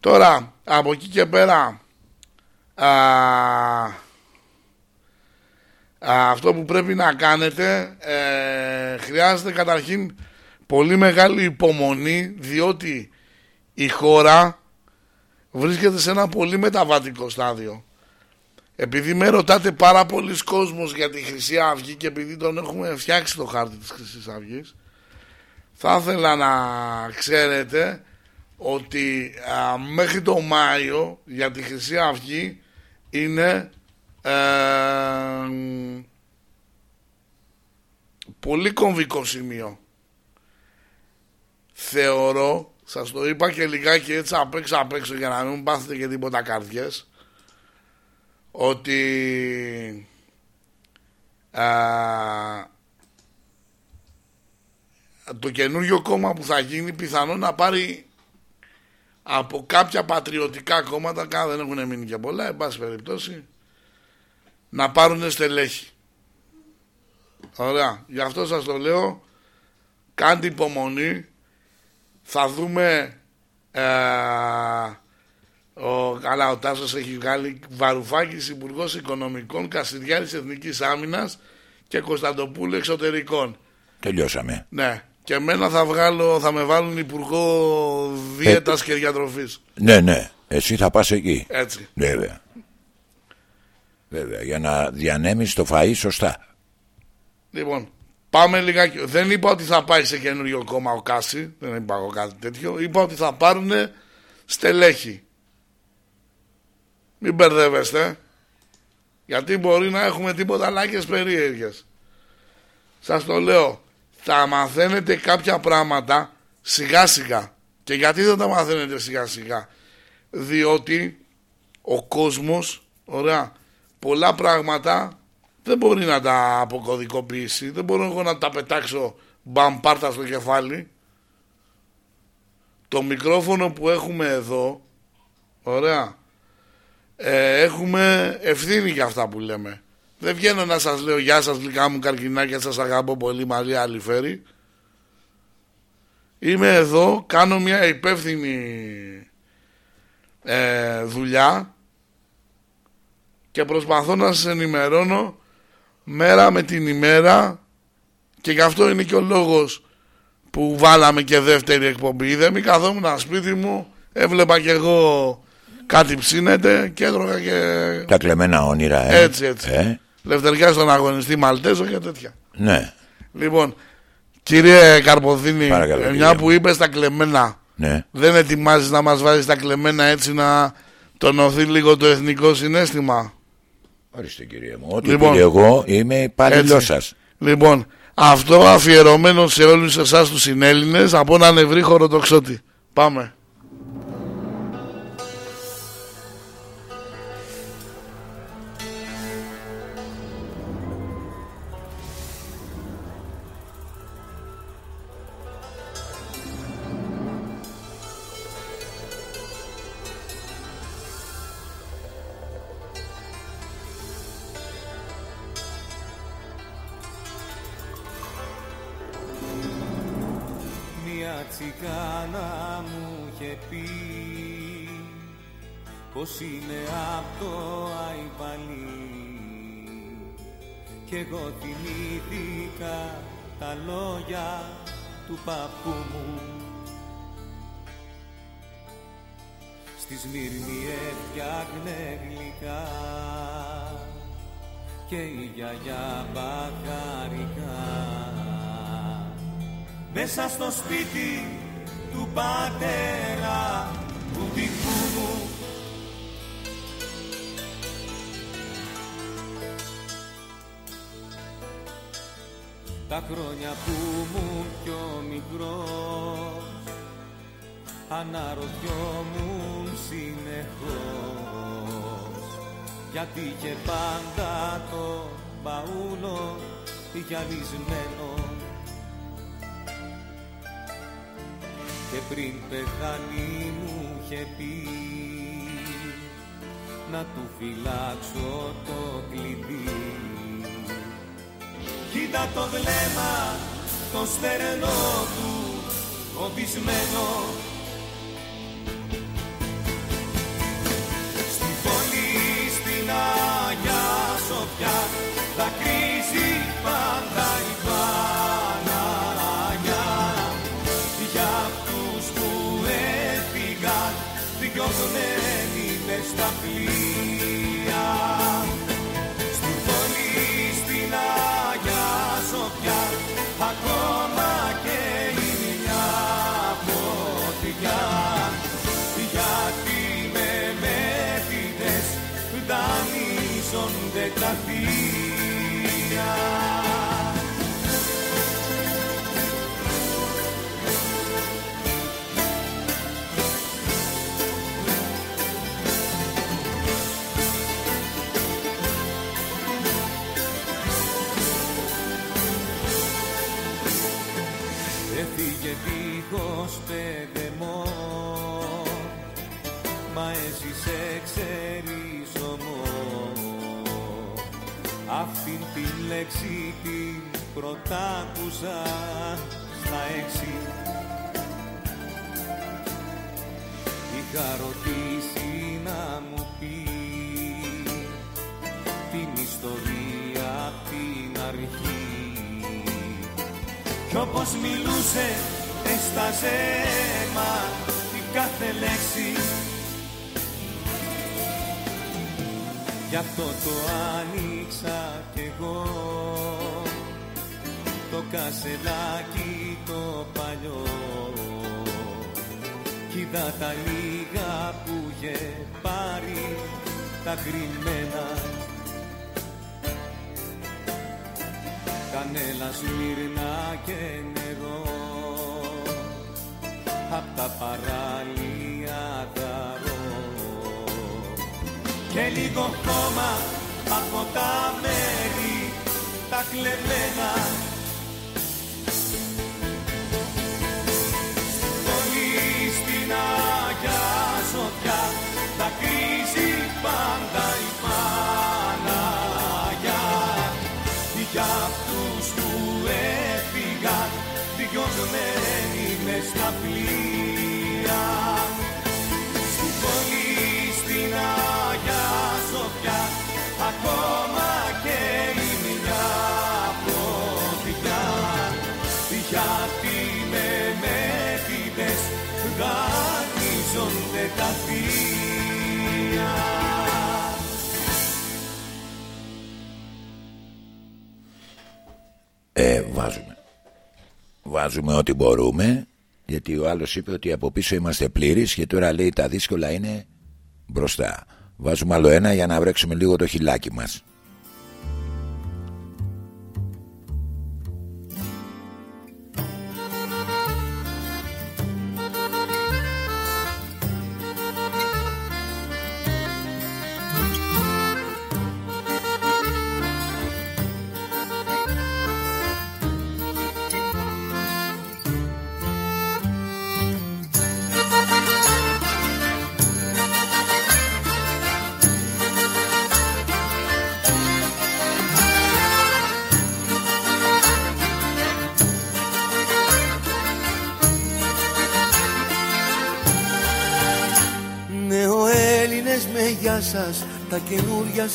Τώρα, από εκεί και πέρα α, αυτό που πρέπει να κάνετε ε, χρειάζεται καταρχήν πολύ μεγάλη υπομονή διότι η χώρα βρίσκεται σε ένα πολύ μεταβατικό στάδιο. Επειδή με ρωτάτε πάρα πολλοί κόσμος για τη Χρυσή Αυγή και επειδή τον έχουμε φτιάξει το χάρτη της Χρυσής Αυγής θα ήθελα να ξέρετε ότι α, μέχρι το Μάιο για τη Χρυσή Αυγή είναι ε, πολύ κομβικό σημείο. Θεωρώ, σας το είπα και λιγάκι έτσι απ' έξω απ' έξω για να μην πάθετε και τίποτα καρδιές, ότι α, το καινούριο κόμμα που θα γίνει πιθανόν να πάρει από κάποια πατριωτικά κόμματα, καν δεν έχουν μείνει και πολλά, εν πάση περιπτώσει, να πάρουν στελέχη. Ωραία. Γι' αυτό σας το λέω, κάντε υπομονή, θα δούμε... Ε, ο, καλά, ο Τάσος έχει βγάλει Βαρουφάκης Υπουργός Οικονομικών, Κασιδιάρης Εθνικής Άμυνας και Κωνσταντοπούλου Εξωτερικών. Τελειώσαμε. Ναι. Και εμένα θα, βγάλω, θα με βάλουν Υπουργό Δίαιτας και Διατροφής. Ναι, ναι. Εσύ θα πας εκεί. Έτσι. Βέβαια. Βέβαια. Για να διανέμεις το φαΐ σωστά. Λοιπόν, πάμε λιγάκι. Δεν είπα ότι θα πάει σε καινούριο κόμμα ο Κάση. Δεν είπα εγώ κάτι τέτοιο. Είπα ότι θα πάρουν στελέχη. Μην μπερδεύεστε. Γιατί μπορεί να έχουμε τίποτα πλάκες περίεργες. Σας το λέω. Θα μαθαίνετε κάποια πράγματα σιγά σιγά. Και γιατί δεν τα μαθαίνετε σιγά σιγά. Διότι ο κόσμος, ωραία, πολλά πράγματα δεν μπορεί να τα αποκωδικοποιήσει. Δεν μπορώ εγώ να τα πετάξω μπαμ πάρτα στο κεφάλι. Το μικρόφωνο που έχουμε εδώ, ωραία, ε, έχουμε ευθύνη για αυτά που λέμε. Δεν βγαίνω να σας λέω γεια σας γλυκά μου καρκινάκια σας αγαπώ πολύ Μαρία Αλιφέρη. Είμαι εδώ, κάνω μια υπεύθυνη ε, δουλειά και προσπαθώ να σας ενημερώνω μέρα με την ημέρα και γι' αυτό είναι και ο λόγος που βάλαμε και δεύτερη εκπομπή. Δεν μη καθόμουν σπίτι μου, έβλεπα και εγώ κάτι ψήνεται και έτρωγα και... Τα κλεμμένα όνειρα, ε. Έτσι, έτσι. Ε, Λευτεριά στον αγωνιστή Μαλτέζο και τέτοια. ναι, Λοιπόν, κύριε Καρποθίνη, Παρακαλώ, ε, κύριε μια μου. που είπες τα κλεμμένα, ναι. δεν ετοιμάζεις να μας βάζεις τα κλεμμένα έτσι να τονωθεί λίγο το εθνικό συνέστημα; Ορίστε κύριε μου. Ό,τι Λοιπόν. λοιπόν, εγώ είμαι υπάλληλός Έτσι. σας. Λοιπόν, αυτό αφιερωμένο σε όλους εσάς τους συνέλληνες από έναν ευρύ χωροτοξότη. Πάμε. Γυαλισμένο. Και πριν πεθάνει μου είχε πει να του φυλάξω το κλειδί. Κοίτα το βλέμμα το στερενό του κομπισμένο μες στα πλοία Στη πόλη στην Αγιά Σοφιά ακόμα και η μια φωτιά. Γιατί με μέθηδες δανείζονται τα θεία παιδεμό Μα έζησε ξέρεις ομό Αυτήν την λέξη την πρωτάκουσα στα έξι. Είχα ρωτήσει να μου πεις την ιστορία απ' την αρχή. Κι όπως μιλούσε έσταζε αίμα την κάθε λέξη. Γι' αυτό το άνοιξα κι εγώ. Το κασελάκι το παλιό. Κι είδα τα λίγα που είχε πάρει τα κρυμμένα κανέλα, σμύρνα και νερό απ' τα παράλια δαρώ. Και λίγο χώμα από τα μέρη τα κλεμμένα. Πολύ στην Αγιά Σοφιά δακρύζει πάντα βάζουμε. Βάζουμε ό,τι μπορούμε, γιατί ο άλλος είπε ότι από πίσω είμαστε πλήρεις και τώρα λέει τα δύσκολα είναι μπροστά. Βάζουμε άλλο ένα για να βρέξουμε λίγο το χιλάκι μας.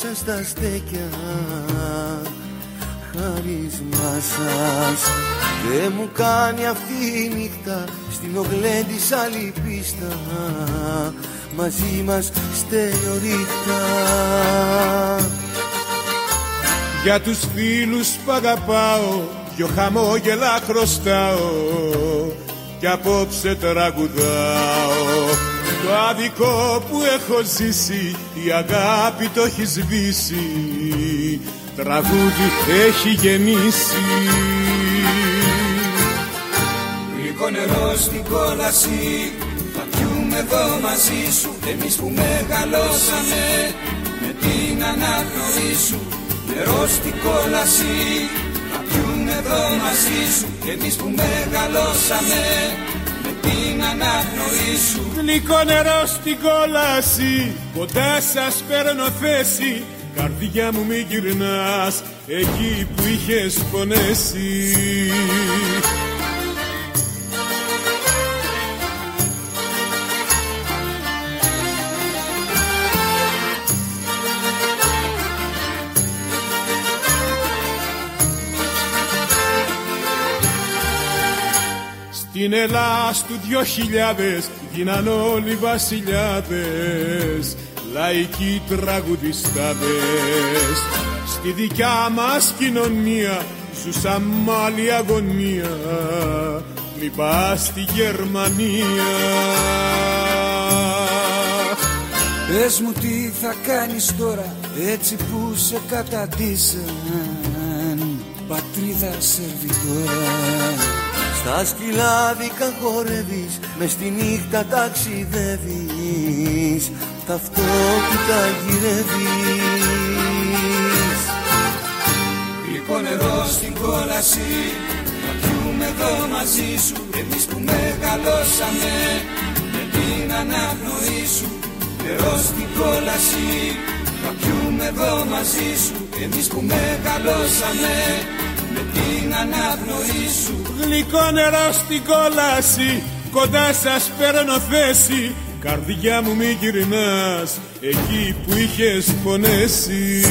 Καινούρια σας τα στέκια. Χάρισμά σας. Δεν μου κάνει αυτή η νύχτα Στην ογλέ της άλλη πίστα. Μαζί μας στέλνω Για τους φίλους που αγαπάω Δυο χαμόγελα χρωστάω Κι απόψε τραγουδάω Το άδικο που έχω ζήσει Η αγάπη το έχει σβήσει. Τραγούδι έχει γεννήσει. Γλυκό νερό στην κόλαση Θα εδώ μαζί σου. Εμείς που μεγαλώσαμε με την αναπνοή σου. Νερό στην κόλαση θα πιούμε εδώ μαζί σου. Εμείς που μεγαλώσαμε με την αναπνοή σου. Γλυκό νερό στην κόλαση. Κοντά σας παίρνω θέση. Καρδιά μου μη γυρνάς. Εκεί που είχες πονέσει Στην Ελλάς του δυο χιλιάδες γίναν όλοι βασιλιάδες λαϊκοί τραγουδιστάδες. Στη δικιά μας κοινωνία ζούσαν μ' άλλη αγωνία μη πας στη Γερμανία. Πες μου τι θα κάνεις τώρα έτσι που σε καταντήσαν πατρίδα σερβιτόρα Στα σκυλάδικα χορεύεις, μες στη νύχτα ταξιδεύεις. Ταυτότητα γυρεύεις. Γλυκό νερό στην κόλαση Να πιούμε εδώ μαζί σου. Εμείς που μεγαλώσαμε Με την αναπνοή σου. Νερό στην κόλαση Να πιούμε εδώ μαζί σου. Εμείς που μεγαλώσαμε Με την αναπνοή σου. Γλυκό νερό στην κόλαση Κοντά σας παίρνω θέση. Καρδιά μου μη γυρνάς Εκεί που είχες πονέσει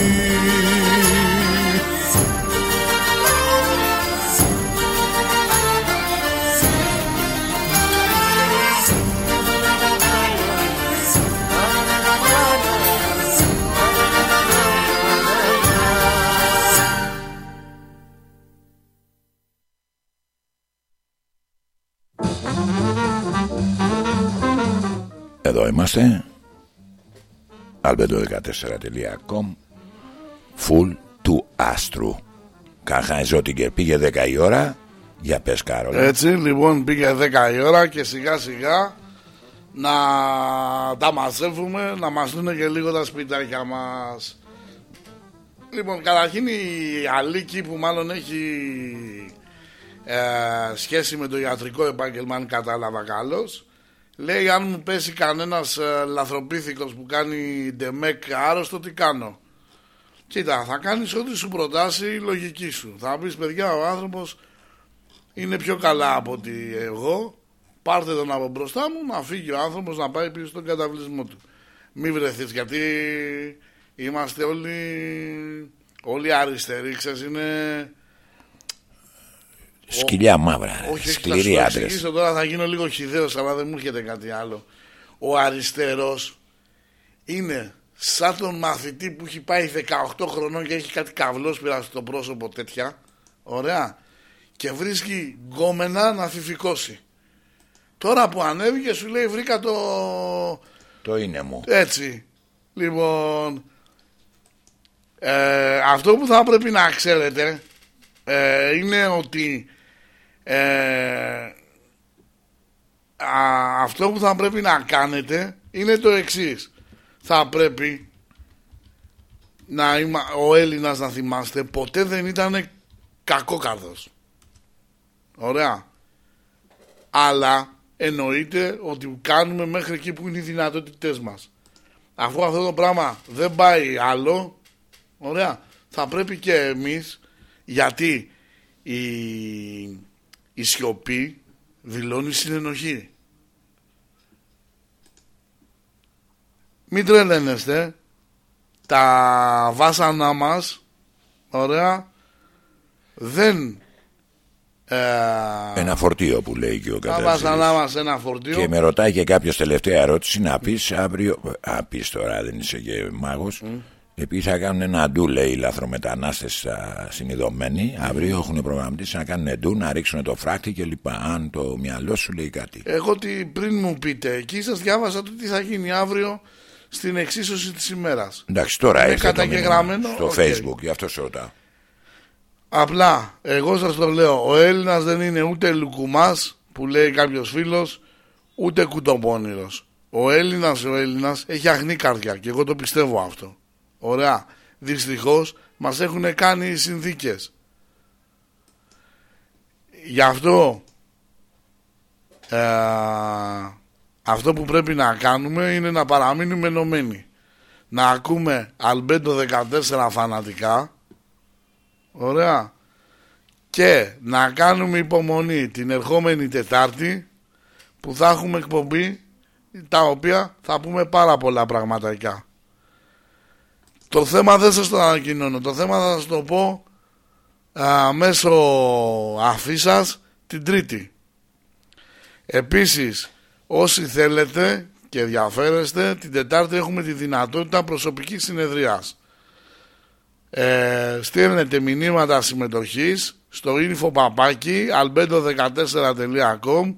είμαστε albedo14.com Full του άστρου. Κάχα Ζώτιγκερ πήγε 10 η ώρα. Για πες Κάρολα. Έτσι λοιπόν πήγε 10 η ώρα και σιγά σιγά να τα μαζεύουμε, να μας δουν και λίγο τα σπιτάκια μας. Λοιπόν, καταρχήν η Αλίκη που μάλλον έχει ε, σχέση με το ιατρικό επάγγελμα, αν κατάλαβα καλώς, λέει αν μου πέσει κανένας ε, λαθροπίθηκος που κάνει ντεμεκ άρρωστο, τι κάνω. Κοίτα, θα κάνεις ό,τι σου προτάσει η λογική σου. Θα πεις παιδιά ο άνθρωπος είναι πιο καλά από ότι εγώ. Πάρτε τον από μπροστά μου να φύγει ο άνθρωπος να πάει πίσω στον καταβλισμό του. Μην βρεθείς γιατί είμαστε όλοι, όλοι αριστεροί, ξέρεις είναι... Σκυλιά μαύρα ρε. Όχι, όχι, θα Σκληροί σου άντρες εξηγήσω τώρα θα γίνω λίγο χιδαίος αλλά δεν μου έρχεται κάτι άλλο. Ο αριστερός είναι σαν τον μαθητή που έχει πάει 18 χρονών και έχει κάτι καυλόσπυρα στο πρόσωπο τέτοια. Ωραία. Και βρίσκει γκόμενα να φυφικώσει. Τώρα που ανέβηκε σου λέει βρήκα το... Το είναι μου Έτσι. Λοιπόν, ε, αυτό που θα πρέπει να ξέρετε ε, είναι ότι ε, α, αυτό που θα πρέπει να κάνετε είναι το εξής. Θα πρέπει να είμα, ο Έλληνας να θυμάστε ποτέ δεν ήταν κακόκαρδος. Ωραία. Αλλά εννοείται ότι κάνουμε μέχρι εκεί που είναι οι δυνατότητές μας. Αφού αυτό το πράγμα δεν πάει άλλο, ωραία, θα πρέπει και εμείς, γιατί η, η σιωπή δηλώνει συνενοχή. Μην τρελαίνεστε, τα βάσανά μας, ωραία, δεν... Ε, Ένα φορτίο που λέει και ο τα κατάρτισης. βάσανά μας ένα φορτίο. Και με ρωτάει και κάποιος τελευταία ερώτηση να πεις αύριο. Α, πεις τώρα, δεν είσαι και μάγος. Επειδή θα κάνουν ένα ντου, λέει, οι λαθρομετανάστες συνεννοημένοι. Αύριο έχουν προγραμματίσει να κάνουν ντου, να ρίξουν το φράκτη κλπ. Αν το μυαλό σου λέει κάτι. Εγώ τι πριν μου πείτε, εκεί σας διάβασα το τι θα γίνει αύριο στην εξίσωση της ημέρας. Εντάξει, τώρα Είναι έρχεται το μήνυμα καταγεγραμμένο, στο OK. facebook, γι' αυτό σε ρωτάω. Απλά, εγώ σας το λέω, ο Έλληνας δεν είναι ούτε λουκουμάς που λέει κάποιος φίλος, ούτε κουτοπόνηρος. Ο Έλληνας ο Έλληνας έχει αγνή καρδιά και εγώ το πιστεύω αυτό. Ωραία. Δυστυχώς μας έχουν κάνει οι συνθήκες. Γι' αυτό ε, αυτό που πρέπει να κάνουμε είναι να παραμείνουμε ενωμένοι. Να ακούμε Αλμπέντο 14 φανατικά. Ωραία. Και να κάνουμε υπομονή την ερχόμενη Τετάρτη που θα έχουμε εκπομπή τα οποία θα πούμε πάρα πολλά πραγματικά. Το θέμα δεν σας το ανακοινώνω. Το θέμα θα σας το πω α, μέσω αφήσας την Τρίτη. Επίσης, όσοι θέλετε και ενδιαφέρεστε, την Τετάρτη έχουμε τη δυνατότητα προσωπικής συνεδρίας. Ε, στέλνετε μηνύματα συμμετοχής στο info albedo14.com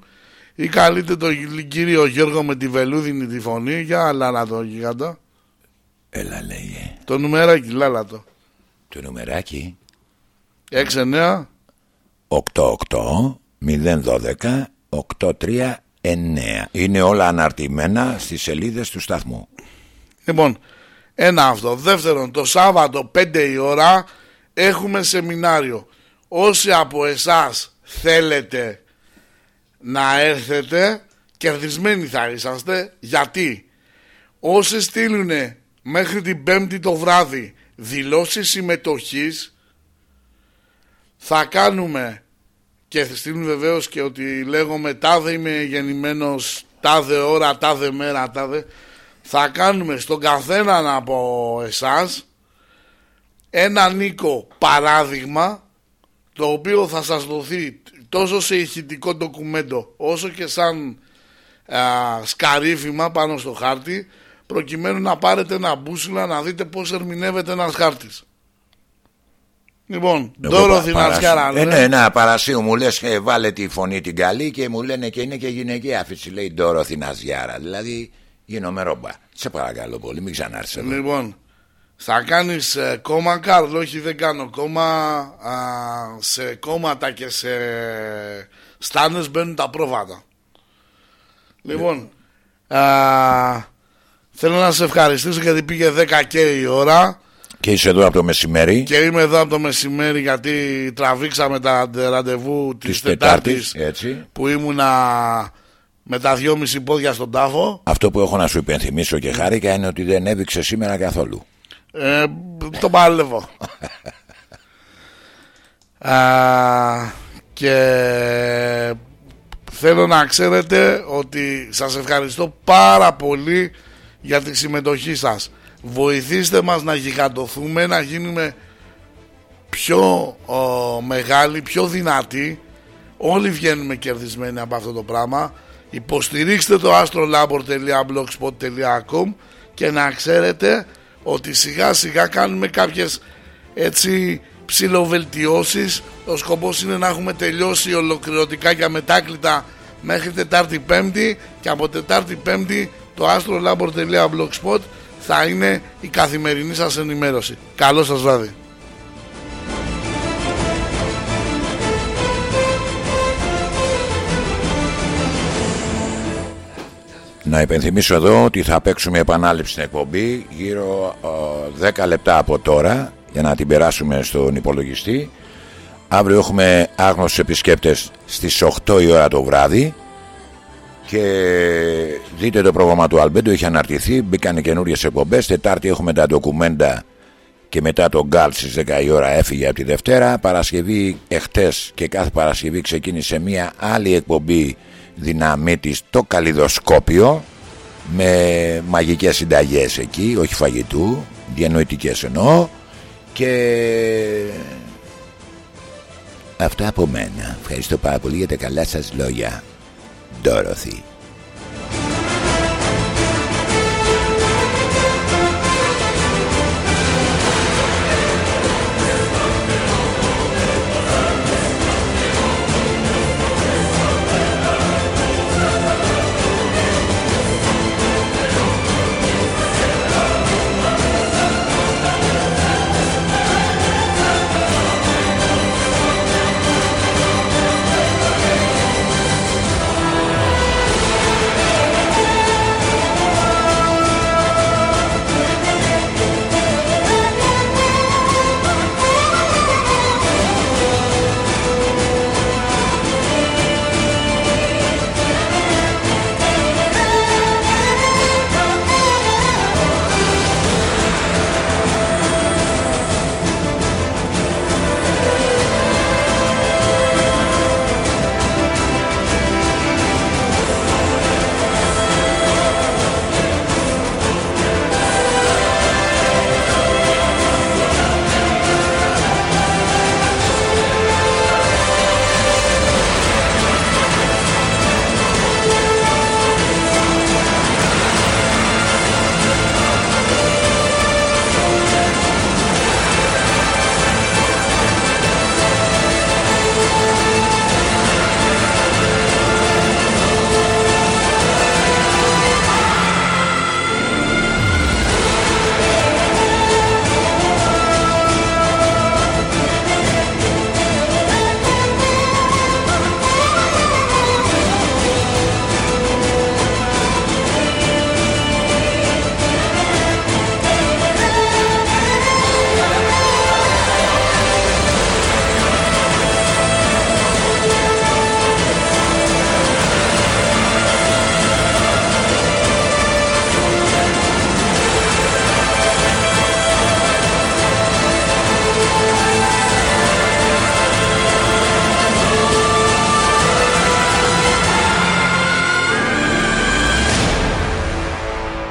ή καλείτε τον κύριο Γιώργο με τη βελούδινη τη φωνή για άλλα το γιγαντά. Έλα λέγε. Το νουμεράκι, λάλα το. Το νουμεράκι 6-9 88 012 839 Είναι όλα αναρτημένα στις σελίδες του σταθμού Λοιπόν, ένα αυτό. Δεύτερον, το Σάββατο 5 η ώρα έχουμε σεμινάριο. Όσοι από εσάς θέλετε να έρθετε, κερδισμένοι θα είσαστε. Γιατί; Όσοι στείλουν μέχρι την Πέμπτη το βράδυ δηλώσεις συμμετοχής, θα κάνουμε και θα στείλουν βεβαίως και ότι λέγομαι τάδε είμαι γεννημένος τάδε ώρα, τάδε μέρα, τάδε θα κάνουμε στον καθέναν από εσάς ένα νίκο παράδειγμα το οποίο θα σας δοθεί τόσο σε ηχητικό ντοκουμέντο όσο και σαν α, σκαρίφημα πάνω στο χάρτη προκειμένου να πάρετε ένα μπούσουλα να δείτε πώς ερμηνεύεται ένας χάρτης. Λοιπόν, Εγώ δώρο πα- θυνασιάρα. παρασύ- Ε, ναι, ένα παρασίου μου λες ε, βάλε τη φωνή την καλή και μου λένε και είναι και γυναικεία αφήση λέει Ντόρο Θηναζιάρα Δηλαδή γίνομαι ρόμπα Σε παρακαλώ πολύ μην ξανάρθεις εδώ Λοιπόν, θα κάνεις ε, κόμμα Καρλ, όχι δεν κάνω κόμμα α, σε κόμματα και σε στάνες μπαίνουν τα πρόβατα. Λοιπόν, α, θέλω να σε ευχαριστήσω γιατί πήγε 10 και η ώρα Και είσαι εδώ από το μεσημέρι και είμαι εδώ από το μεσημέρι γιατί τραβήξαμε τα ραντεβού της Της Τετάρτης Τετάρτης έτσι που ήμουνα με τα δυόμιση πόδια στον τάφο. Αυτό που έχω να σου υπενθυμίσω και χάρηκα είναι ότι δεν έδειξε σήμερα καθόλου Ε, το παλεύω. Α, και θέλω να ξέρετε ότι σας ευχαριστώ πάρα πολύ για τη συμμετοχή σας. Βοηθήστε μας να γιγαντωθούμε, να γίνουμε πιο ο, μεγάλοι, πιο δυνατοί. Όλοι βγαίνουμε κερδισμένοι από αυτό το πράγμα. Υποστηρίξτε το astrolabor.blogspot.com και να ξέρετε ότι σιγά σιγά κάνουμε κάποιες έτσι ψηλοβελτιώσεις ο σκοπός είναι να έχουμε τελειώσει ολοκληρωτικά και αμετάκλητα μέχρι Τετάρτη Πέμπτη και από Τετάρτη Πέμπτη το astrolabor.blogspot θα είναι η καθημερινή σας ενημέρωση. Καλό σας βράδυ. Να υπενθυμίσω εδώ ότι θα παίξουμε επανάληψη στην εκπομπή γύρω ε, 10 λεπτά από τώρα για να την περάσουμε στον υπολογιστή. Αύριο έχουμε άγνωστους επισκέπτες στις 8 η ώρα το βράδυ και δείτε το πρόγραμμα του Αλμπέντο, έχει αναρτηθεί, μπήκαν καινούριες εκπομπές. Τετάρτη έχουμε τα ντοκουμέντα και μετά τον Γκάλ στις 10 η ώρα έφυγε από τη Δευτέρα. Παρασκευή εχθές και κάθε Παρασκευή ξεκίνησε μια άλλη εκπομπή δυναμίτης το καλλιδοσκόπιο με μαγικές συνταγές εκεί, όχι φαγητού, διανοητικές εννοώ και αυτά από μένα. Ευχαριστώ πάρα πολύ για τα καλά σας λόγια. Dorothy.